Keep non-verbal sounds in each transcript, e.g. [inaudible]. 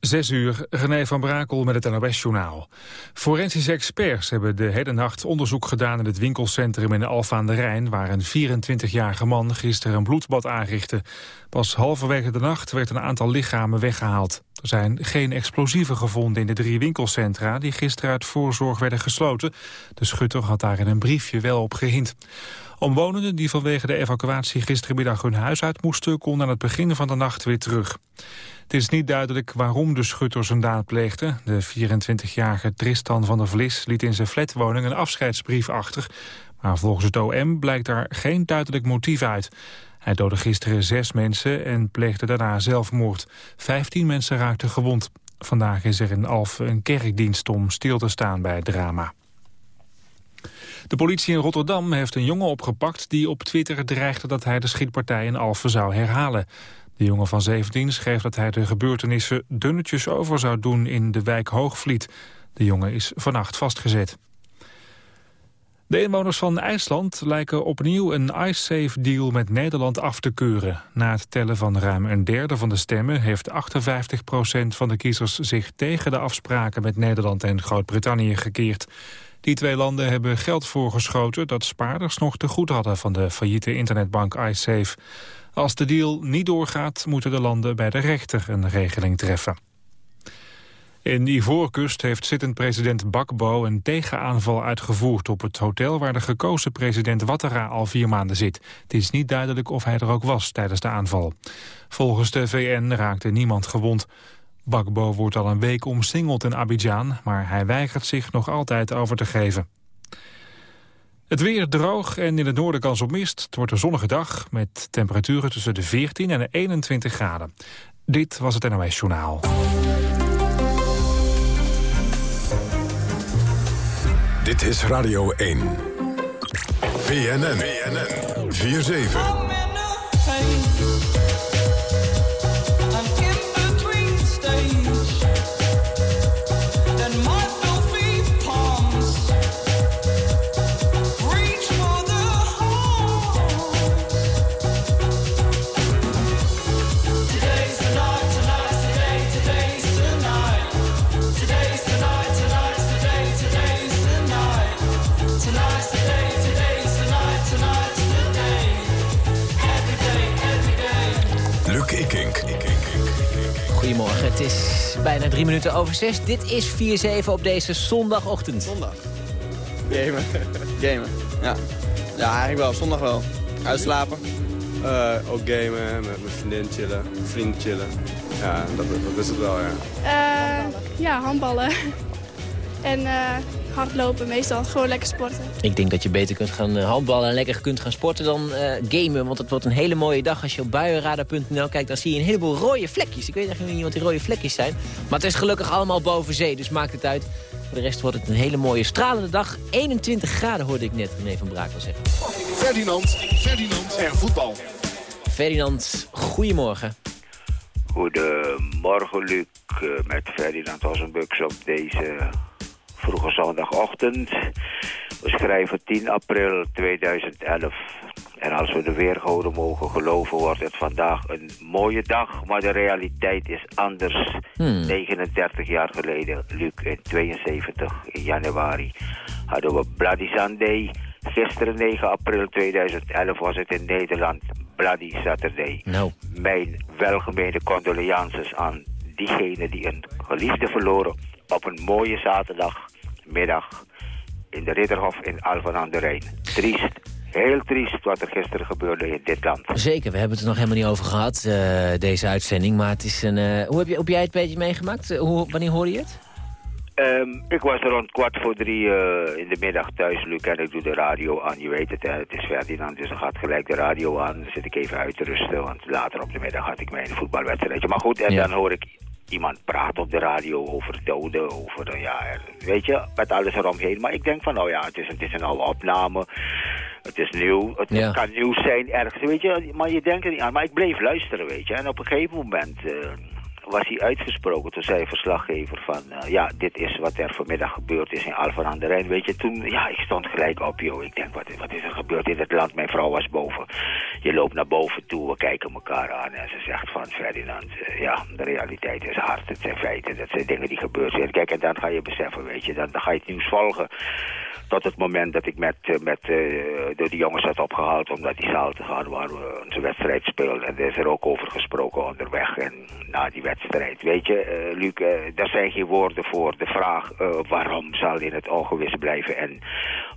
Zes uur, René van Brakel met het NOS-journaal. Forensische experts hebben de hele nacht onderzoek gedaan... in het winkelcentrum in Alfa aan de Rijn... waar een 24-jarige man gisteren een bloedbad aanrichtte. Pas halverwege de nacht werd een aantal lichamen weggehaald. Er zijn geen explosieven gevonden in de drie winkelcentra... die gisteren uit voorzorg werden gesloten. De schutter had daar in een briefje wel op gehind. Omwonenden die vanwege de evacuatie gisterenmiddag hun huis uit moesten... konden aan het begin van de nacht weer terug. Het is niet duidelijk waarom de schutter zijn daad pleegde. De 24-jarige Tristan van der Vlis liet in zijn flatwoning een afscheidsbrief achter. Maar volgens het OM blijkt daar geen duidelijk motief uit. Hij doodde gisteren zes mensen en pleegde daarna zelfmoord. Vijftien mensen raakten gewond. Vandaag is er in Alphen een kerkdienst om stil te staan bij het drama. De politie in Rotterdam heeft een jongen opgepakt die op Twitter dreigde dat hij de schietpartij in Alphen zou herhalen. De jongen van 17 schreef dat hij de gebeurtenissen dunnetjes over zou doen in de wijk Hoogvliet. De jongen is vannacht vastgezet. De inwoners van IJsland lijken opnieuw een ICE-safe-deal met Nederland af te keuren. Na het tellen van ruim een derde van de stemmen heeft 58% van de kiezers zich tegen de afspraken met Nederland en Groot-Brittannië gekeerd. Die twee landen hebben geld voorgeschoten dat spaarders nog te goed hadden van de failliete internetbank iSafe. Als de deal niet doorgaat, moeten de landen bij de rechter een regeling treffen. In Ivoorkust heeft zittend president Bakbo een tegenaanval uitgevoerd op het hotel waar de gekozen president Ouattara al vier maanden zit. Het is niet duidelijk of hij er ook was tijdens de aanval. Volgens de VN raakte niemand gewond. Bakbo wordt al een week omsingeld in Abidjan, maar hij weigert zich nog altijd over te geven. Het weer droog en in het noorden kans op mist. Het wordt een zonnige dag met temperaturen tussen de 14 en de 21 graden. Dit was het NOS Journaal. Dit is Radio 1. BNN. BNN. 4-7. Het is bijna drie minuten over zes. Dit is 4-7 op deze zondagochtend. Zondag? Gamen. [laughs] gamen, ja. Ja, eigenlijk wel. Zondag wel. Uitslapen. Uh, ook gamen, met mijn vriendin chillen, vriend chillen. Ja, dat, dat is het wel, ja. Uh, ja, handballen. [laughs] en uh, hardlopen meestal. Gewoon lekker sporten. Ik denk dat je beter kunt gaan eh, handballen en lekker kunt gaan sporten dan uh, gamen. Want het wordt een hele mooie dag. Als je op buienradar.nl kijkt, dan zie je een heleboel rode vlekjes. Ik weet eigenlijk niet wat die rode vlekjes zijn. Maar het is gelukkig allemaal boven zee, dus maakt het uit. Voor de rest wordt het een hele mooie stralende dag. 21 graden hoorde ik net René van Brakel zeggen. Ferdinand, Ferdinand en voetbal. Ferdinand, goedemorgen. Goedemorgen Luc, eh, met Ferdinand Ossenbux op deze vroege zondagochtend. We schrijven 10 april 2011. En als we de weergoden mogen geloven, wordt het vandaag een mooie dag. Maar de realiteit is anders. 39 hmm. jaar geleden, Luc, in 72, in januari, hadden we Bloody Sunday. Gisteren 9 april 2011 was het in Nederland Bloody Saturday. No. Mijn welgemeende condolences aan diegenen die een geliefde verloren op een mooie zaterdagmiddag in de Ridderhof in Alphen aan de Rijn. Triest. Heel triest wat er gisteren gebeurde in dit land. Zeker, we hebben het er nog helemaal niet over gehad, uh, deze uitzending. Maar het is een... Uh, hoe heb, je, heb jij het beetje meegemaakt? Uh, hoe, wanneer hoorde je het? Um, ik was rond kwart voor drie in de middag thuis, Luc, en ik doe de radio aan. Je weet het, hè, het is Ferdinand, dus dan gaat gelijk de radio aan. Dan zit ik even uit te rusten, want later op de middag had ik mijn voetbalwedstrijdje. Maar goed, en ja. dan hoor ik iemand praat op de radio over doden, over, ja, weet je, met alles eromheen. Maar ik denk van, nou ja, het is, het is een oude opname. Het is nieuw, het kan nieuw zijn ergens, weet je. Maar je denkt er niet aan. Maar ik bleef luisteren, weet je. En op een gegeven moment uh, was hij uitgesproken. Toen zei verslaggever van, eh, ja, dit is wat er vanmiddag gebeurd is in Alphen aan de Rijn. Weet je, toen, ja, ik stond gelijk op, joh. Ik denk, wat, wat is er gebeurd in het land? Mijn vrouw was boven. Je loopt naar boven toe, we kijken elkaar aan. En ze zegt van, Ferdinand, uh, ja, de realiteit is hard. Het zijn feiten, dat zijn dingen die gebeurd zijn. Kijk, en dan ga je beseffen, weet je, dan, ga je het nieuws volgen. Tot het moment dat ik met, uh, met door die jongens had opgehaald om naar die zaal te gaan waar we onze wedstrijd speelden. En er is er ook over gesproken onderweg en na die wedstrijd. Weet je, uh, Luc, uh, daar zijn geen woorden voor. De vraag uh, waarom zal in het ongewis blijven. En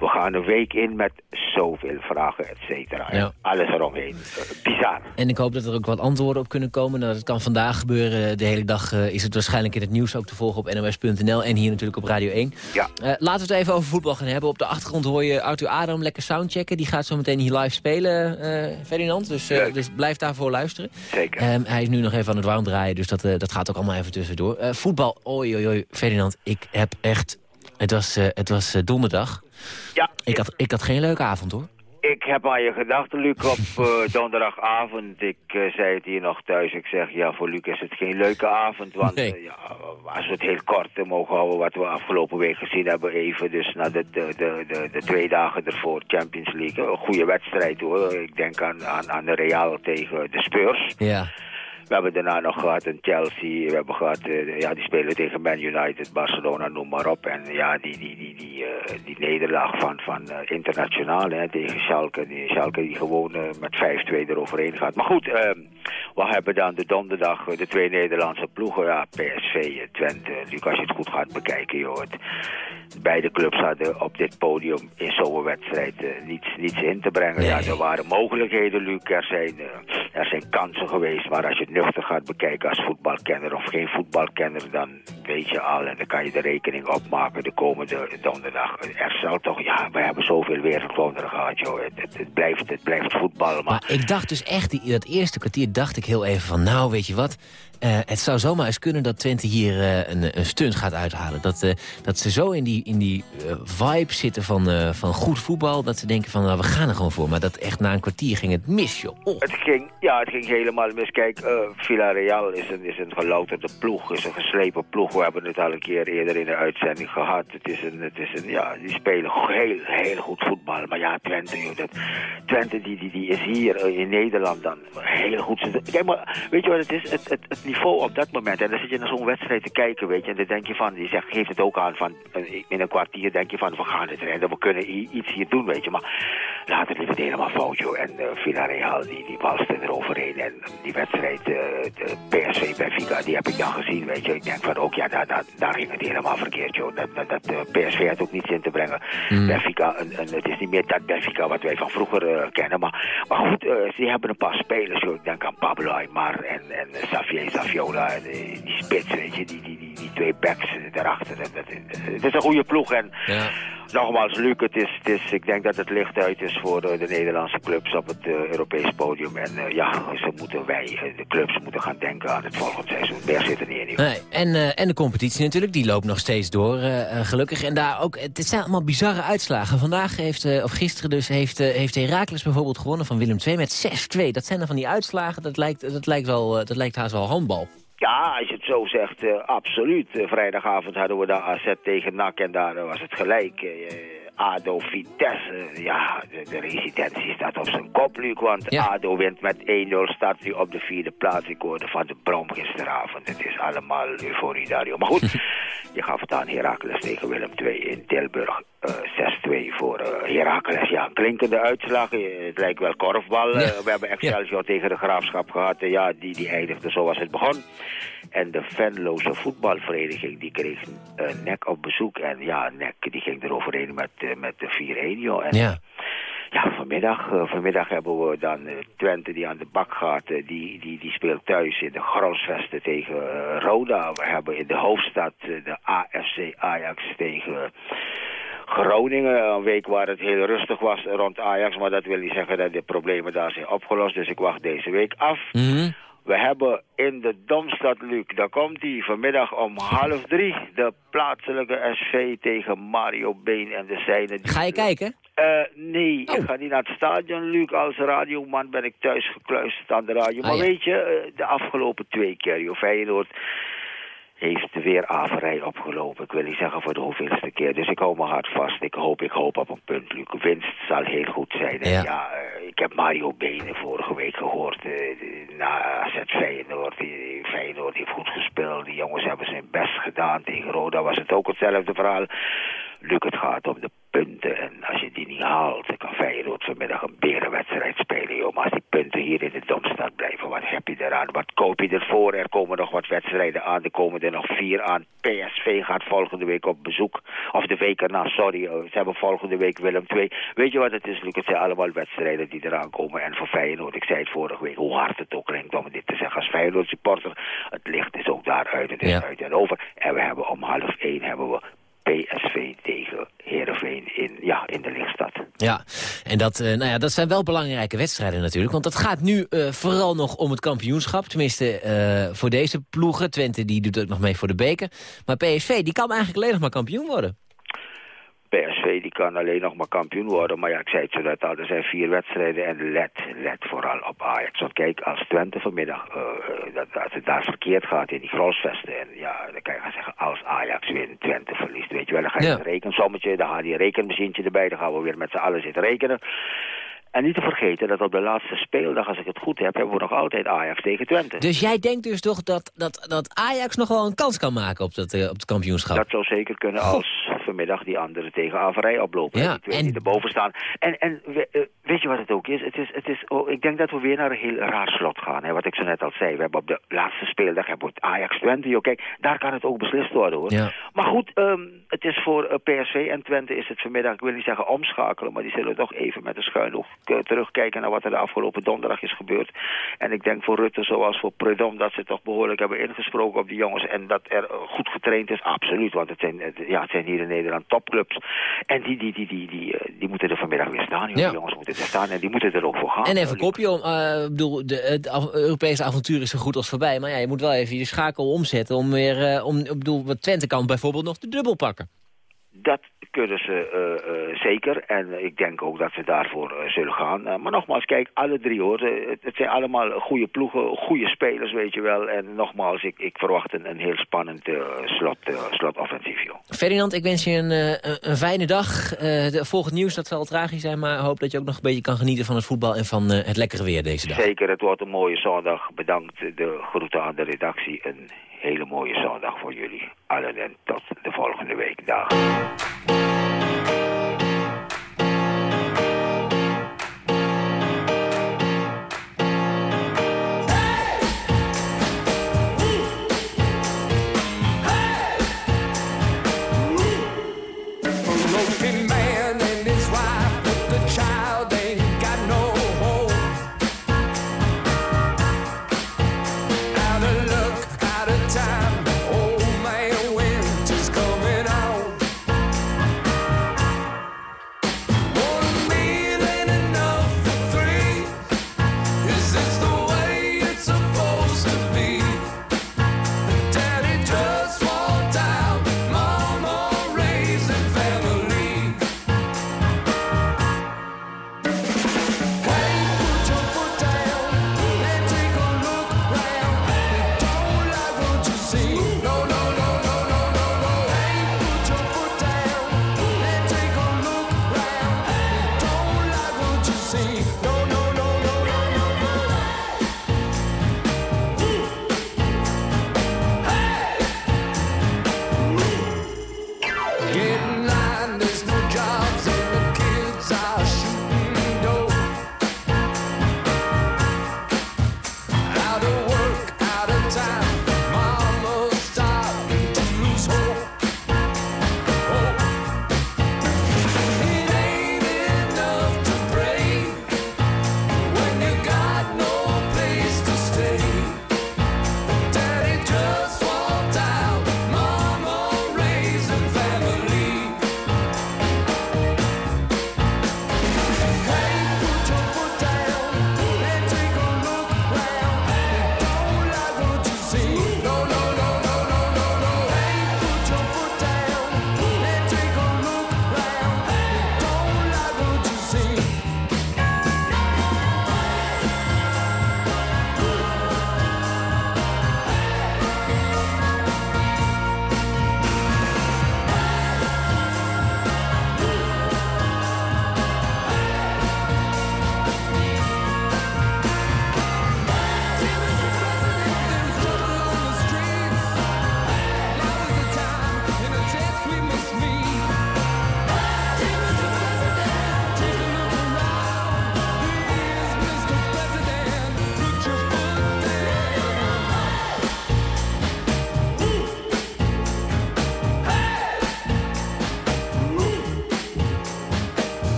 we gaan een week in met zoveel vragen, et cetera. Ja. Alles eromheen. bizar. En ik hoop dat er ook wat antwoorden op kunnen komen. Nou, dat kan vandaag gebeuren. De hele dag is het waarschijnlijk in het nieuws ook te volgen op nos.nl. En hier natuurlijk op Radio 1. Ja. laten we het even over voetbal gaan hebben. Op de achtergrond hoor je Arthur Adam lekker soundchecken. Die gaat zo meteen hier live spelen, Ferdinand. Dus, dus blijf daarvoor luisteren. Zeker. Um, hij is nu nog even aan het warm draaien, dus dat, dat gaat ook allemaal even tussendoor. Voetbal, oi, oi, oi, Ferdinand, ik heb echt... Het was, uh, het was donderdag. Ja. Ik had, ik had geen leuke avond, hoor. Ik heb aan je gedacht, Luc, op uh, [laughs] donderdagavond. Ik uh, zei het hier nog thuis. Ik zeg, ja, voor Luc is het geen leuke avond. Want nee. uh, ja, als we het heel kort mogen houden wat we afgelopen week gezien hebben. Even dus na de, de, de, de, de twee dagen ervoor, Champions League. Een goede wedstrijd hoor. Ik denk aan, aan, aan de Real tegen de Spurs. Ja. We hebben daarna nog gehad in Chelsea. We hebben gehad, uh, ja, die spelen tegen Man United, Barcelona, noem maar op. En ja, die, die, die, die, uh, die nederlaag van, van uh, internationaal hè, tegen Schalke. Die, Schalke die gewoon met 5-2 eroverheen gaat. Maar goed, ehm, we hebben dan de donderdag de twee Nederlandse ploegen. Ja, PSV, Twente. Luc, als je het goed gaat bekijken, joh. Beide clubs hadden op dit podium in zo'n wedstrijd niets, niets in te brengen. Nee. Ja, er waren mogelijkheden, Luc. Er zijn, er zijn kansen geweest. Maar als je het nuchter gaat bekijken als voetbalkenner of geen voetbalkenner, dan weet je al en dan kan je de rekening opmaken de komende donderdag. Er zal toch, ja, we hebben zoveel wereldwonderen gehad, joh. Het, het, het, blijft, het blijft voetbal. Maar... maar ik dacht dus echt, die, dat eerste kwartier dacht ik heel even van, nou, weet je wat... Uh, het zou zomaar eens kunnen dat Twente hier uh, een, een, stunt gaat uithalen. Dat, uh, dat ze zo in die, in die vibe zitten van, van goed voetbal... dat ze denken van, nou, we gaan er gewoon voor. Maar dat echt na een kwartier ging het mis, joh. Oh. Het ging, ja, het ging helemaal mis. Kijk, Villarreal is een, is een gelouterde ploeg, is een geslepen ploeg. We hebben het al een keer eerder in de uitzending gehad. Het is een, het is een ja, die spelen heel, heel goed voetbal. Maar ja, Twente, joh, dat, Twente die, die, die is hier in Nederland dan heel goed. Kijk, maar weet je wat het is? Het, het niveau op dat moment. En dan zit je naar zo'n wedstrijd te kijken, weet je. En dan denk je van, die zegt, geeft het ook aan van, in een kwartier denk je van, we gaan het redden, we kunnen iets hier doen, weet je. Maar later liep het helemaal fout, joh. En uh, Villarreal, die, die walste eroverheen. En die wedstrijd, uh, de PSV Benfica, die heb ik dan gezien, weet je. Ik denk van, ook ja, daar, daar, daar ging het helemaal verkeerd, joh. Dat, dat, dat uh, PSV had ook niets in te brengen. Mm. Benfica, en, en, het is niet meer dat Benfica wat wij van vroeger kennen. Maar, maar goed, ze hebben een paar spelers, joh. Ik denk aan Pablo Aymar en, en Xavier Saviola. En, die, die spits, weet twee backs daarachter. Dat, dat, het is een goede ploeg en... Ja. Nogmaals, Luc, het is, het is, ik denk dat het licht uit is voor de, de Nederlandse clubs op het uh, Europees podium. En uh, ja, ze moeten wij, de clubs, moeten gaan denken aan het volgende seizoen. Meer zit er niet in. Nee, en, uh, en de competitie natuurlijk, die loopt nog steeds door, gelukkig. En daar ook, het zijn allemaal bizarre uitslagen. Vandaag heeft, of gisteren dus, heeft, heeft Heracles bijvoorbeeld gewonnen van Willem II met 6-2. Dat zijn dan van die uitslagen, dat lijkt, dat lijkt, wel, dat lijkt haast wel handbal. Ja, als je het zo zegt, uh, absoluut. Uh, vrijdagavond hadden we de AZ tegen NAC en daar uh, was het gelijk. ADO Vitesse, ja, de, de, residentie staat op zijn kop, Luc. Want ja. ADO wint met 1-0, staat nu op de vierde plaats. Ik hoorde van de Brom gisteravond. Het is allemaal euforie daar, joh. Maar goed, [laughs] je gaf het aan Heracles tegen Willem II in Tilburg. 6-2 voor Heracles. Ja, klinkende uitslag. het lijkt wel korfbal. Ja. we hebben Excelsior tegen de Graafschap gehad. ja, die, die eindigde zoals het begon. En de Venloze voetbalvereniging die kreeg uh, nek op bezoek. En ja, nek die ging eroverheen met, uh, met de 4-1. joh. En, ja. Ja, vanmiddag, uh, vanmiddag hebben we dan Twente die aan de bak gaat. die, die, die speelt thuis in de Grosvesten tegen Roda. We hebben in de hoofdstad de AFC Ajax tegen... Groningen, een week waar het heel rustig was rond Ajax. Maar dat wil niet zeggen dat de problemen daar zijn opgelost. Dus ik wacht deze week af. Mm -hmm. We hebben in de Domstad, Luc, daar komt hij vanmiddag om half drie. De plaatselijke SV tegen Mario Been en de zijne. Ga je kijken? Uh, nee, Oh. ik ga niet naar het stadion, Luc. Als radioman ben ik thuis gekluisterd aan de radio. Maar Ah, ja. weet je, eh, de afgelopen twee keer, joh, Feyenoord heeft weer averij opgelopen. Ik wil niet zeggen voor de hoeveelste keer. Dus ik hou me hard vast. Ik hoop, ik hoop op een punt, Luc. Winst zal heel goed zijn. En Ja. ja, eh, ik heb Mario Benen vorige week gehoord. eh, na AZ Feyenoord. Die, Feyenoord heeft goed gespeeld. Die jongens hebben zijn best gedaan. Tegen Roda was het ook hetzelfde verhaal. Luc, het gaat om de punten. En als je die niet haalt, dan kan Feyenoord vanmiddag een berenwedstrijd spelen. Joh. Maar als die punten hier in de Domstad blijven, wat heb je eraan? Wat koop je ervoor? Er komen nog wat wedstrijden aan. Er komen er nog vier aan. PSV gaat volgende week op bezoek. Of de week erna, sorry. eh, Ze hebben volgende week Willem II. Weet je wat het is, Luc? Het zijn allemaal wedstrijden die eraan komen. En voor Feyenoord, ik zei het vorige week, hoe hard het ook klinkt om dit te zeggen als Feyenoord supporter. Het licht is ook daaruit. Het is Ja. uit en over. En we hebben om half één hebben we PSV tegen Heerenveen in, ja, in de lichtstad. Ja, en dat, eh, nou ja, dat zijn wel belangrijke wedstrijden natuurlijk. Want het gaat nu eh, vooral nog om het kampioenschap. Tenminste, eh, voor deze ploegen. Twente die doet ook nog mee voor de beker. Maar PSV, die kan eigenlijk alleen nog maar kampioen worden. PSV die kan alleen nog maar kampioen worden. Maar ja, ik zei het zo net al, er zijn vier wedstrijden en let, let vooral op Ajax. Want kijk, als Twente vanmiddag, eh, eh, dat, als het daar verkeerd gaat in die grolsvesten. En ja, dan kan je gaan zeggen, als Ajax wint, Twente verliest. Weet je wel, dan ga je Ja. een rekensommetje, dan gaat die rekenmachientje erbij. Dan gaan we weer met z'n allen zitten rekenen. En niet te vergeten dat op de laatste speeldag, als ik het goed heb, hebben we nog altijd Ajax tegen Twente. Dus jij denkt dus toch dat, dat, dat Ajax nog wel een kans kan maken op, dat, eh, op het kampioenschap? Dat zou zeker kunnen als vanmiddag die anderen tegen averij oplopen. Ja, die twee en- die erboven staan. En, en eh, weet je wat het ook is? Het is, het is oh, ik denk dat we weer naar een heel raar slot gaan. Hè? Wat ik zo net al zei. We hebben op de laatste speeldag hebben we het Ajax Twente. Joh, kijk, daar kan het ook beslist worden hoor. Ja. Maar goed, ehm, het is voor eh, PSV en Twente is het vanmiddag, ik wil niet zeggen omschakelen, maar die zullen toch even met een schuin oog eh, terugkijken naar wat er de afgelopen donderdag is gebeurd. En ik denk voor Rutte zoals voor Predom dat ze toch behoorlijk hebben ingesproken op die jongens en dat er goed getraind is, absoluut. Want het zijn, ja, het zijn hier in Nederland topclubs. En die, die, die, die, die, eh, die moeten er vanmiddag weer staan. joh. Ja. Die jongens moeten er staan en die moeten er ook voor gaan. En even kopje om, eh, ik bedoel, de, het Europese avontuur is zo goed als voorbij. Maar ja, je moet wel even je schakel omzetten om weer, eh, om, ik bedoel, wat Twente kan bijvoorbeeld nog de dubbel pakken. Dat kunnen ze eh, eh, zeker. En ik denk ook dat ze daarvoor eh, zullen gaan. Maar nogmaals, kijk, alle drie hoor. Het, het zijn allemaal goede ploegen, goede spelers, weet je wel. En nogmaals, ik, ik verwacht een, een heel spannend slot, slotoffensief, joh. Ferdinand, ik wens je een, een, fijne dag. De, volgend nieuws, dat zal tragisch zijn, maar hoop dat je ook nog een beetje kan genieten van het voetbal en van het lekkere weer deze dag. Zeker, het wordt een mooie zondag. Bedankt de groeten aan de redactie. Een hele mooie zondag voor jullie allen. En tot de volgende week. Dag.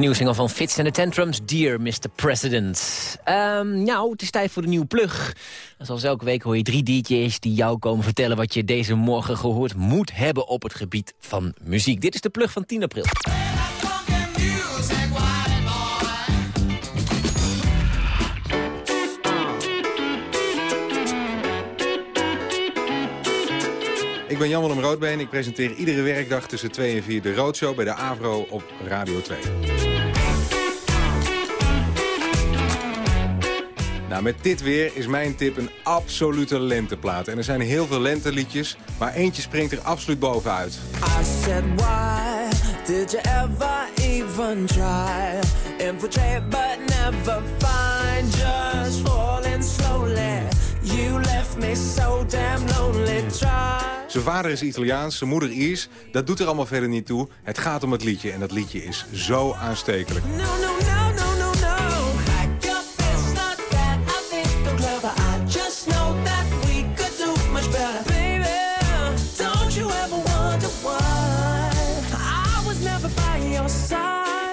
De nieuwe van Fits and the Tantrums, Dear Mr. President. Ehm, nou, het is tijd voor de nieuwe plug. Zoals elke week hoor je drie DJ's die jou komen vertellen... wat je deze morgen gehoord moet hebben op het gebied van muziek. Dit is de plug van 10 april. Ik ben Jan-Willem Roodbeen. Ik presenteer iedere werkdag tussen 2 en 4 de Roodshow bij de Avro op Radio 2. Nou, met dit weer is mijn tip een absolute lenteplaat. En er zijn heel veel lenteliedjes, maar eentje springt er absoluut bovenuit. Did you ever even try? But never find. Just. You left me so damn lonely. Try. Zijn vader is Italiaans, zijn moeder Iers. Dat doet er allemaal verder niet toe. Het gaat om het liedje en dat liedje is zo aanstekelijk. No, no, no.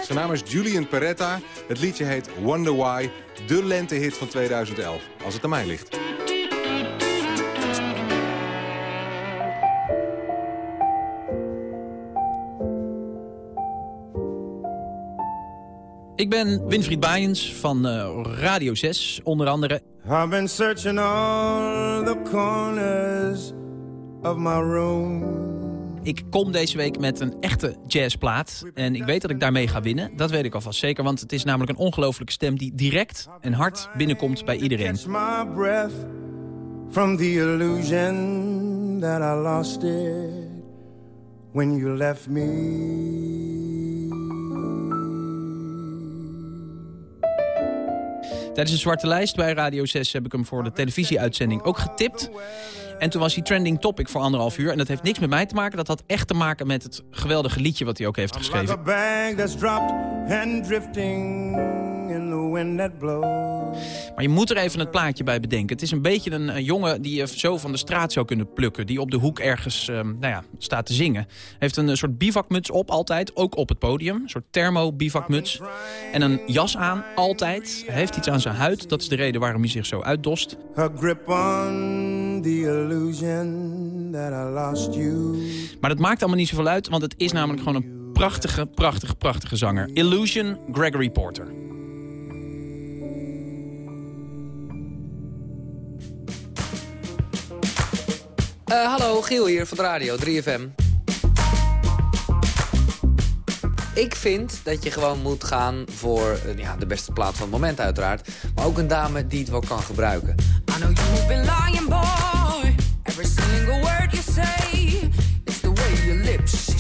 Zijn naam is Julian Peretta. Het liedje heet Wonder Why, de lentehit van 2011. Als het aan mij ligt. Ik ben Winfried Baaiens van eh, Radio 6, onder andere. I've been searching all the corners of my room. Ik kom deze week met een echte jazzplaat. En ik weet dat ik daarmee ga winnen. Dat weet ik alvast zeker, want het is namelijk een ongelofelijke stem... die direct en hard binnenkomt bij iedereen. From the illusion that I lost it when you left me. Tijdens een zwarte lijst bij Radio 6 heb ik hem voor de televisieuitzending ook getipt. En toen was hij trending topic voor anderhalf uur. En dat heeft niks met mij te maken. Dat had echt te maken met het geweldige liedje wat hij ook heeft geschreven. Wind that blows. Maar je moet er even het plaatje bij bedenken. Het is een beetje een, eh, jongen die je zo van de straat zou kunnen plukken. Die op de hoek ergens ehm, nou ja, staat te zingen. Heeft een eh, soort bivakmuts op altijd, ook op het podium. Een soort thermo-bivakmuts. En een jas aan, altijd. Hij heeft iets aan zijn huid. Dat is de reden waarom hij zich zo uitdost. Her grip on the illusion that I lost you. Maar dat maakt allemaal niet zoveel uit, want het is namelijk gewoon een prachtige, prachtige, prachtige zanger. Illusion Gregory Porter. Eh, hallo, Giel hier van de radio, 3FM. Ik vind dat je gewoon moet gaan voor eh, ja, de beste plaat van het moment uiteraard. Maar ook een dame die het wel kan gebruiken. I know you've been lying, boy. Every single word you say. It's the way your lips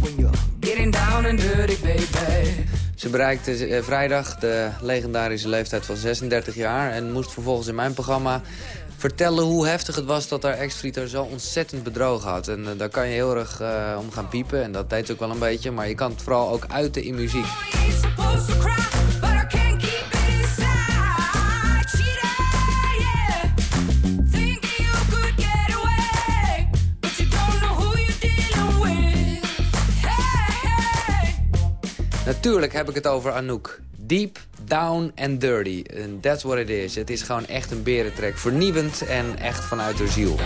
when you're getting down and dirty, baby. Ze bereikte eh, vrijdag de legendarische leeftijd van 36 jaar... en moest vervolgens in mijn programma vertellen hoe heftig het was... dat haar ex-vriend haar zo ontzettend bedrogen had. En eh, daar kan je heel erg eh, om gaan piepen. En dat deed ook wel een beetje. Maar je kan het vooral ook uiten in muziek. Natuurlijk heb ik het over Anouk. Deep, down and dirty. That's what it is. Het is gewoon echt een berentrek. Vernieuwend en echt vanuit de ziel.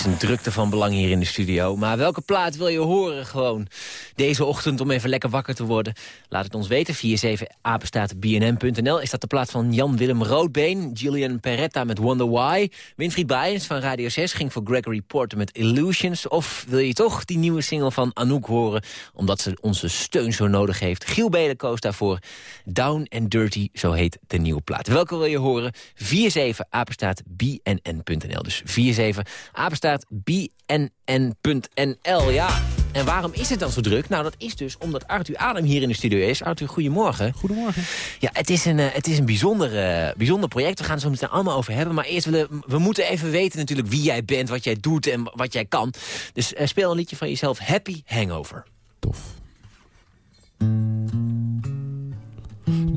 Is een drukte van belang hier in de studio. Maar welke plaat wil je horen gewoon deze ochtend om even lekker wakker te worden? Laat het ons weten. 47apenstaatbnm.nl is dat de plaat van Jan-Willem Roodbeen. Gillian Peretta met Wonder Why. Winfried Baijens van Radio 6 ging voor Gregory Porter met Illusions. Of wil je toch die nieuwe single van Anouk horen? Omdat ze onze steun zo nodig heeft. Giel Belen koos daarvoor. Down and Dirty, zo heet de nieuwe plaat. Welke wil je horen? 47apenstaatbnn.nl. Dus 47 bnn.nl. Ja, en waarom is het dan zo druk? Nou, dat is dus omdat Arthur Adem hier in de studio is. Arthur, goedemorgen. Goedemorgen. Ja, het is een, eh, het is een bijzonder, eh, bijzonder project. We gaan het zo meteen allemaal over hebben. Maar eerst willen we moeten even weten natuurlijk wie jij bent, wat jij doet en wat jij kan. Dus eh, speel een liedje van jezelf, Happy Hangover.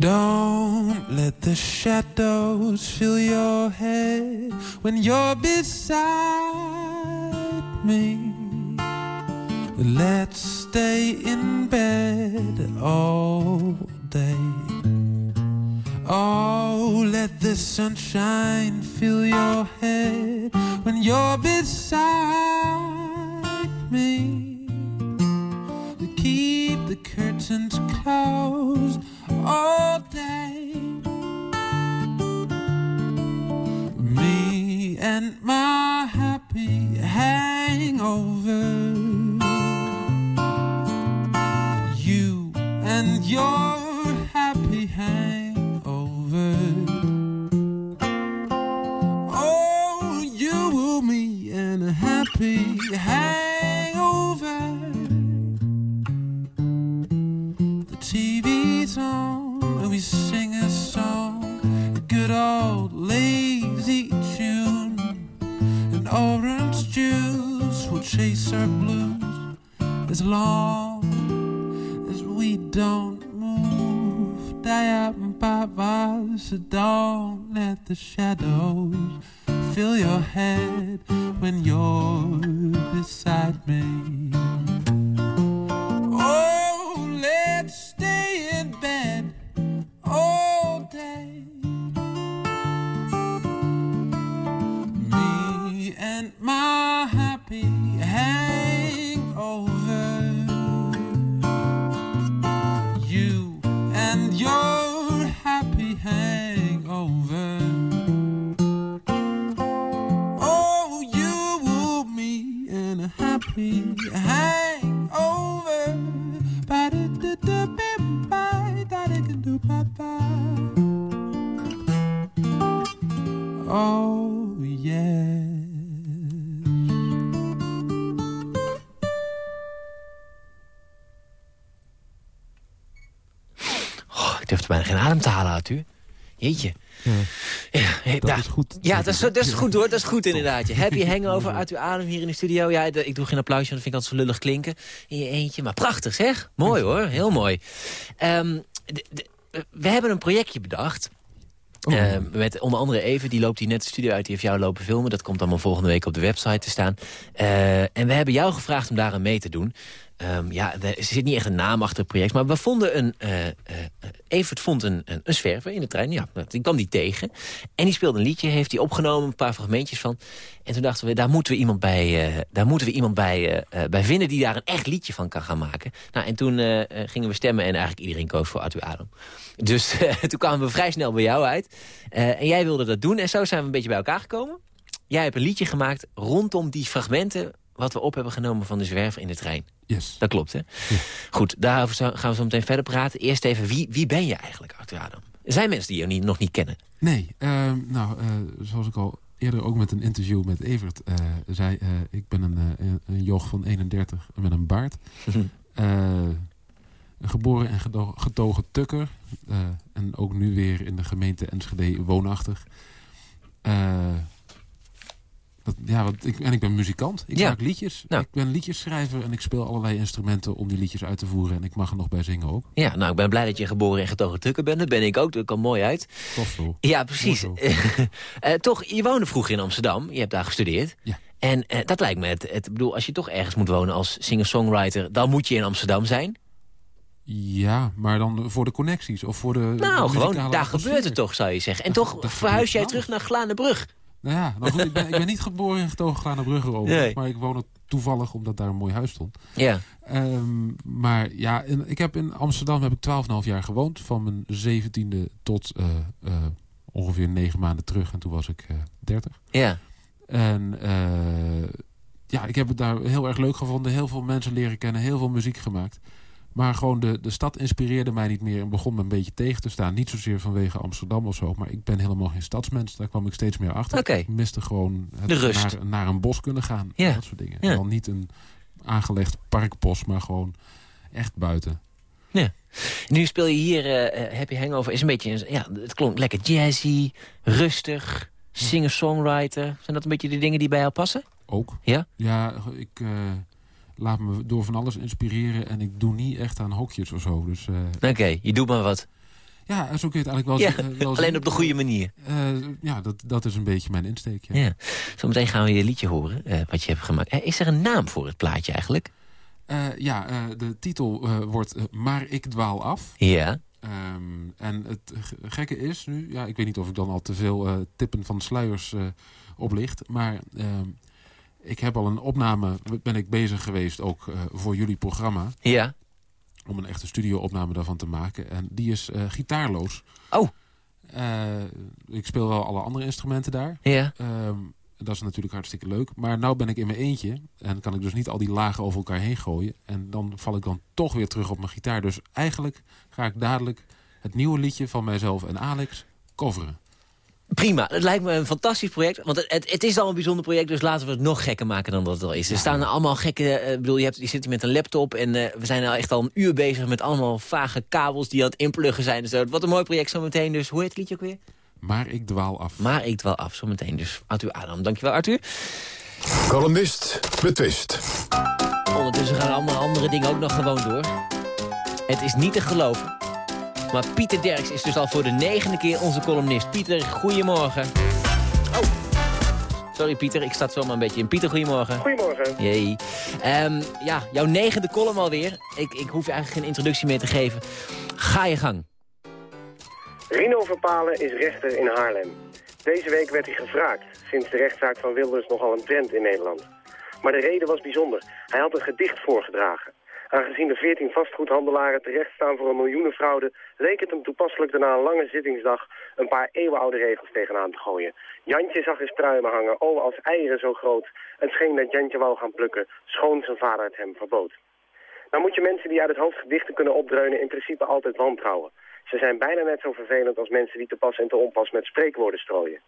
Don't let the shadows fill your head when you're beside me. Let's stay in bed all day. Oh, let the sunshine fill your head when you're beside me. Keep the curtains closed all day. Me and my happy hangover. You and your as long as we don't move. Diamond Baba, so don't let the shadows fill your head when you're beside me. Oh, let's stay in bed all day. Me and my happy happy hangover. Oh, yeah. Oh, ik durf er bijna geen adem te halen uit u. Jeetje. Ja, ja, dat nou, is goed. Ja, dat is, dat is goed hoor. Dat is goed inderdaad. Je Happy hangover [laughs] uit uw adem hier in de studio. Ja, ik doe geen applausje, want dat vind ik altijd zo lullig klinken. In je eentje. Maar prachtig zeg. Mooi hoor. Heel mooi. Ehm, we hebben een projectje bedacht. Eh, met onder andere Even, die loopt hier net de studio uit. Die heeft jou lopen filmen. Dat komt allemaal volgende week op de website te staan. Eh, en we hebben jou gevraagd om daar aan mee te doen. Ehm, ja, er zit niet echt een naam achter het project. Maar we vonden een... eh, Evert vond een, een, zwerver in de trein. Ja, die kwam die tegen. En die speelde een liedje, heeft hij opgenomen. Een paar fragmentjes van. En toen dachten we, daar moeten we iemand bij, eh, daar moeten we iemand bij, bij vinden... die daar een echt liedje van kan gaan maken. Nou, en toen gingen we stemmen en eigenlijk iedereen koos voor Arthur Adam. Dus [laughs] toen kwamen we vrij snel bij jou uit. En jij wilde dat doen. En zo zijn we een beetje bij elkaar gekomen. Jij hebt een liedje gemaakt rondom die fragmenten... wat we op hebben genomen van de zwerver in de trein. Yes. Dat klopt, hè? Goed, daarover zo- gaan we zo meteen verder praten. Eerst even, wie, wie ben je eigenlijk, Arthur Adam? Er zijn mensen die je niet, nog niet kennen. Nee, ehm, nou, eh, zoals ik al eerder ook met een interview met Evert eh, zei... eh, ik ben een, een, joch van 31 met een baard. [laughs] Geboren en gedo- getogen tukker. en ook nu weer in de gemeente Enschede woonachtig. Dat, ja, want ik, en ik ben muzikant. Ik Ja. maak liedjes. Nou. Ik ben liedjesschrijver en ik speel allerlei instrumenten om die liedjes uit te voeren. En ik mag er nog bij zingen ook. Ja, nou, ik ben blij dat je geboren en getogen tukker bent. Dat ben ik ook, dat kan mooi uit. Tof zo. Ja, precies. [laughs] Eh, toch, je woonde vroeger in Amsterdam. Je hebt daar gestudeerd. Ja. En eh, dat lijkt me, het, het, ik bedoel, als je toch ergens moet wonen als singer-songwriter... dan moet je in Amsterdam zijn. Ja, maar dan voor de connecties of voor de Nou, gewoon, daar gebeurt het toch, zou je zeggen. En toch dat verhuis jij terug naar Glanenbrug. Nou ja, nou goed, ik, ben, ik ben niet geboren en getogen gaan naar Brugge over. Nee. Maar ik woon er toevallig omdat daar een mooi huis stond. Ja. Ehm, maar ja, in- ik heb in Amsterdam heb ik 12,5 jaar gewoond. Van mijn 17e tot eh, eh, ongeveer 9 maanden terug. En toen was ik eh 30. Ja. En ja, ik heb het daar heel erg leuk gevonden. Heel veel mensen leren kennen. Heel veel muziek gemaakt. Maar gewoon de, de stad inspireerde mij niet meer. En begon me een beetje tegen te staan. Niet zozeer vanwege Amsterdam of zo. Maar ik ben helemaal geen stadsmens. Daar kwam ik steeds meer achter. Oké. Ik miste gewoon het De rust. Naar, naar een bos kunnen gaan. Ja. Dat soort dingen. Ja. En dan niet een aangelegd parkbos. Maar gewoon echt buiten. Ja. Nu speel je hier eh, eh, Happy Hangover. Is een beetje, een- ja, het klonk lekker jazzy, rustig, singer-songwriter. Zijn dat een beetje de dingen die bij jou passen? Ook. Ja? Ja, ik eh, laat me door van alles inspireren. En ik doe niet echt aan hokjes of zo. Dus, eh, Oké, je doet maar wat. Ja, zo kun je het eigenlijk wel, Ja, eh, wel alleen op de goede manier. Eh, ja, dat, dat is een beetje mijn insteek. Ja. Ja. Zometeen gaan we je liedje horen, wat je hebt gemaakt. Is er een naam voor het plaatje eigenlijk? Ja, de titel wordt Maar ik dwaal af. Ja. Ehm, en het gekke is nu, ja, ik weet niet of ik dan al te veel tippen van sluiers oplicht, maar ehm, ik heb al een opname, ben ik bezig geweest ook eh, voor jullie programma. Ja. Om een echte studio-opname daarvan te maken. En die is eh, gitaarloos. Oh. Eh, ik speel wel alle andere instrumenten daar. Ja. Ehm, dat is natuurlijk hartstikke leuk. Maar nou ben ik in mijn eentje. En kan ik dus niet al die lagen over elkaar heen gooien. En dan val ik dan toch weer terug op mijn gitaar. Dus eigenlijk ga ik dadelijk het nieuwe liedje van mijzelf en Alex coveren. Prima, het lijkt me een fantastisch project. Want het, het, is al een bijzonder project, dus laten we het nog gekker maken dan dat het al is. Er staan er allemaal gekke... eh, Ik bedoel, je, hebt, je zit hier met een laptop en eh, we zijn al echt al een uur bezig... met allemaal vage kabels die aan het inpluggen zijn. en zo. Wat een mooi project zometeen. Dus hoe heet het liedje ook weer? Maar ik dwaal af. Maar ik dwaal af, zometeen. Dus Arthur Adam, dankjewel Arthur. Columnist betwist. Ondertussen gaan allemaal andere dingen ook nog gewoon door. Het is niet te geloven. Maar Pieter Derks is dus al voor de negende keer onze columnist. Pieter, goedemorgen. Oh. Sorry Pieter, ik sta zomaar een beetje in. Pieter, goedemorgen. Goedemorgen. Jee. Ehm, ja, jouw negende column alweer. Ik, ik hoef je eigenlijk geen introductie meer te geven. Ga je gang. Rino Verpalen is rechter in Haarlem. Deze week werd hij gevraagd, sinds de rechtszaak van Wilders nogal een trend in Nederland. Maar de reden was bijzonder. Hij had een gedicht voorgedragen. Aangezien de 14 vastgoedhandelaren terechtstaan voor een miljoenenfraude... leek het hem toepasselijk daarna een lange zittingsdag een paar eeuwenoude regels tegenaan te gooien. Jantje zag eens pruimen hangen, oh als eieren zo groot. Het scheen dat Jantje wou gaan plukken, schoon zijn vader het hem verbood. Nou moet je mensen die uit het hoofd gedichten kunnen opdreunen in principe altijd wantrouwen. Ze zijn bijna net zo vervelend als mensen die te pas en te onpas met spreekwoorden strooien.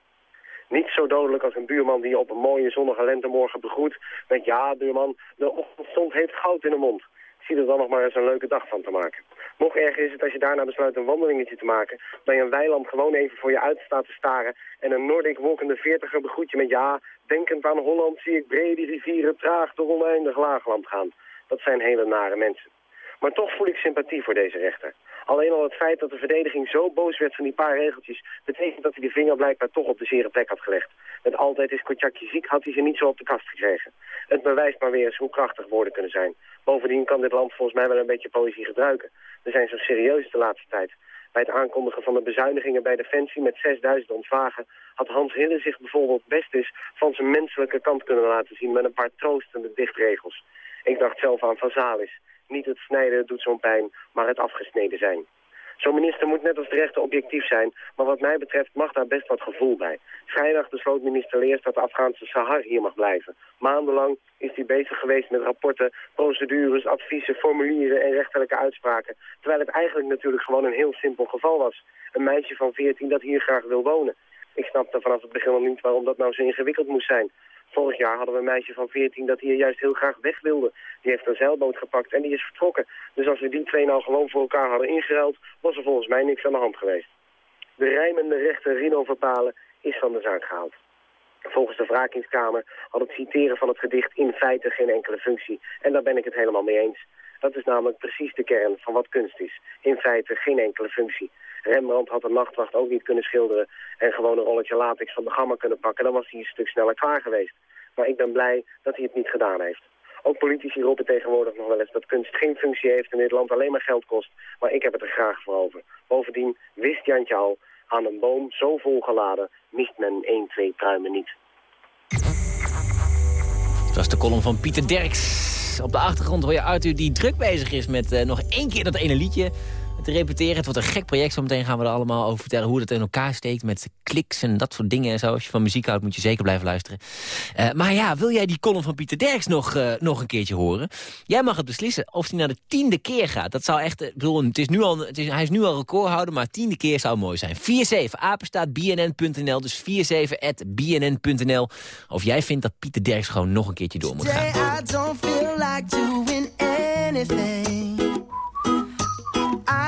Niet zo dodelijk als een buurman die je op een mooie zonnige lentemorgen begroet met ja, buurman, de ochtendstond heeft goud in de mond. Zie er dan nog maar eens een leuke dag van te maken. Nog erger is het als je daarna besluit een wandelingetje te maken, bij een weiland gewoon even voor je uit staat te staren en een Noordic wolkende veertiger begroet je met ja, denkend aan Holland zie ik brede rivieren traag door oneindig laagland gaan. Dat zijn hele nare mensen. Maar toch voel ik sympathie voor deze rechter. Alleen al het feit dat de verdediging zo boos werd van die paar regeltjes... betekent dat hij de vinger blijkbaar toch op de zere plek had gelegd. Met altijd is Kotjakje ziek had hij ze niet zo op de kast gekregen. Het bewijst maar weer eens hoe krachtig woorden kunnen zijn. Bovendien kan dit land volgens mij wel een beetje poëzie gebruiken. We zijn zo serieus de laatste tijd. Bij het aankondigen van de bezuinigingen bij Defensie met 6000 ontslagen... had Hans Hille zich bijvoorbeeld best eens van zijn menselijke kant kunnen laten zien... met een paar troostende dichtregels. Ik dacht zelf aan Vazalis. Niet het snijden doet zo'n pijn, maar het afgesneden zijn. Zo'n minister moet net als de rechter objectief zijn, maar wat mij betreft mag daar best wat gevoel bij. Vrijdag besloot minister Leers dat de Afghaanse Sahar hier mag blijven. Maandenlang is hij bezig geweest met rapporten, procedures, adviezen, formulieren en rechterlijke uitspraken. Terwijl het eigenlijk natuurlijk gewoon een heel simpel geval was. Een meisje van 14 dat hier graag wil wonen. Ik snapte vanaf het begin al niet waarom dat nou zo ingewikkeld moest zijn. Vorig jaar hadden we een meisje van 14 dat hier juist heel graag weg wilde. Die heeft een zeilboot gepakt en die is vertrokken. Dus als we die twee nou gewoon voor elkaar hadden ingeruild, was er volgens mij niks aan de hand geweest. De rijmende rechter Rino Verpalen is van de zaak gehaald. Volgens de wrakingskamer had het citeren van het gedicht in feite geen enkele functie. En daar ben ik het helemaal mee eens. Dat is namelijk precies de kern van wat kunst is. In feite geen enkele functie. Rembrandt had de nachtwacht ook niet kunnen schilderen en gewoon een rolletje latex van de gamma kunnen pakken. Dan was hij een stuk sneller klaar geweest. Maar ik ben blij dat hij het niet gedaan heeft. Ook politici roepen tegenwoordig nog wel eens dat kunst geen functie heeft en dit land alleen maar geld kost. Maar ik heb het er graag voor over. Bovendien wist Jantje al, aan een boom zo volgeladen mist men 1, 2 pruimen niet. Dat was de column van Pieter Derks. Op de achtergrond hoor je Arthur die druk bezig is met eh, nog één keer dat ene liedje te repeteren. Het wordt een gek project. Zometeen gaan we er allemaal over vertellen hoe dat in elkaar steekt. Met kliks en dat soort dingen en zo. Als je van muziek houdt moet je zeker blijven luisteren. Eh, maar ja, wil jij die column van Pieter Derks nog, eh, nog een keertje horen? Jij mag het beslissen of hij naar de tiende keer gaat. Dat zou echt, eh, ik bedoel, het is nu al, het is, hij is nu al recordhouder, maar tiende keer zou mooi zijn. 47 apenstaat bnn.nl, dus 47@bnn.nl. Of jij vindt dat Pieter Derks gewoon nog een keertje door moet gaan.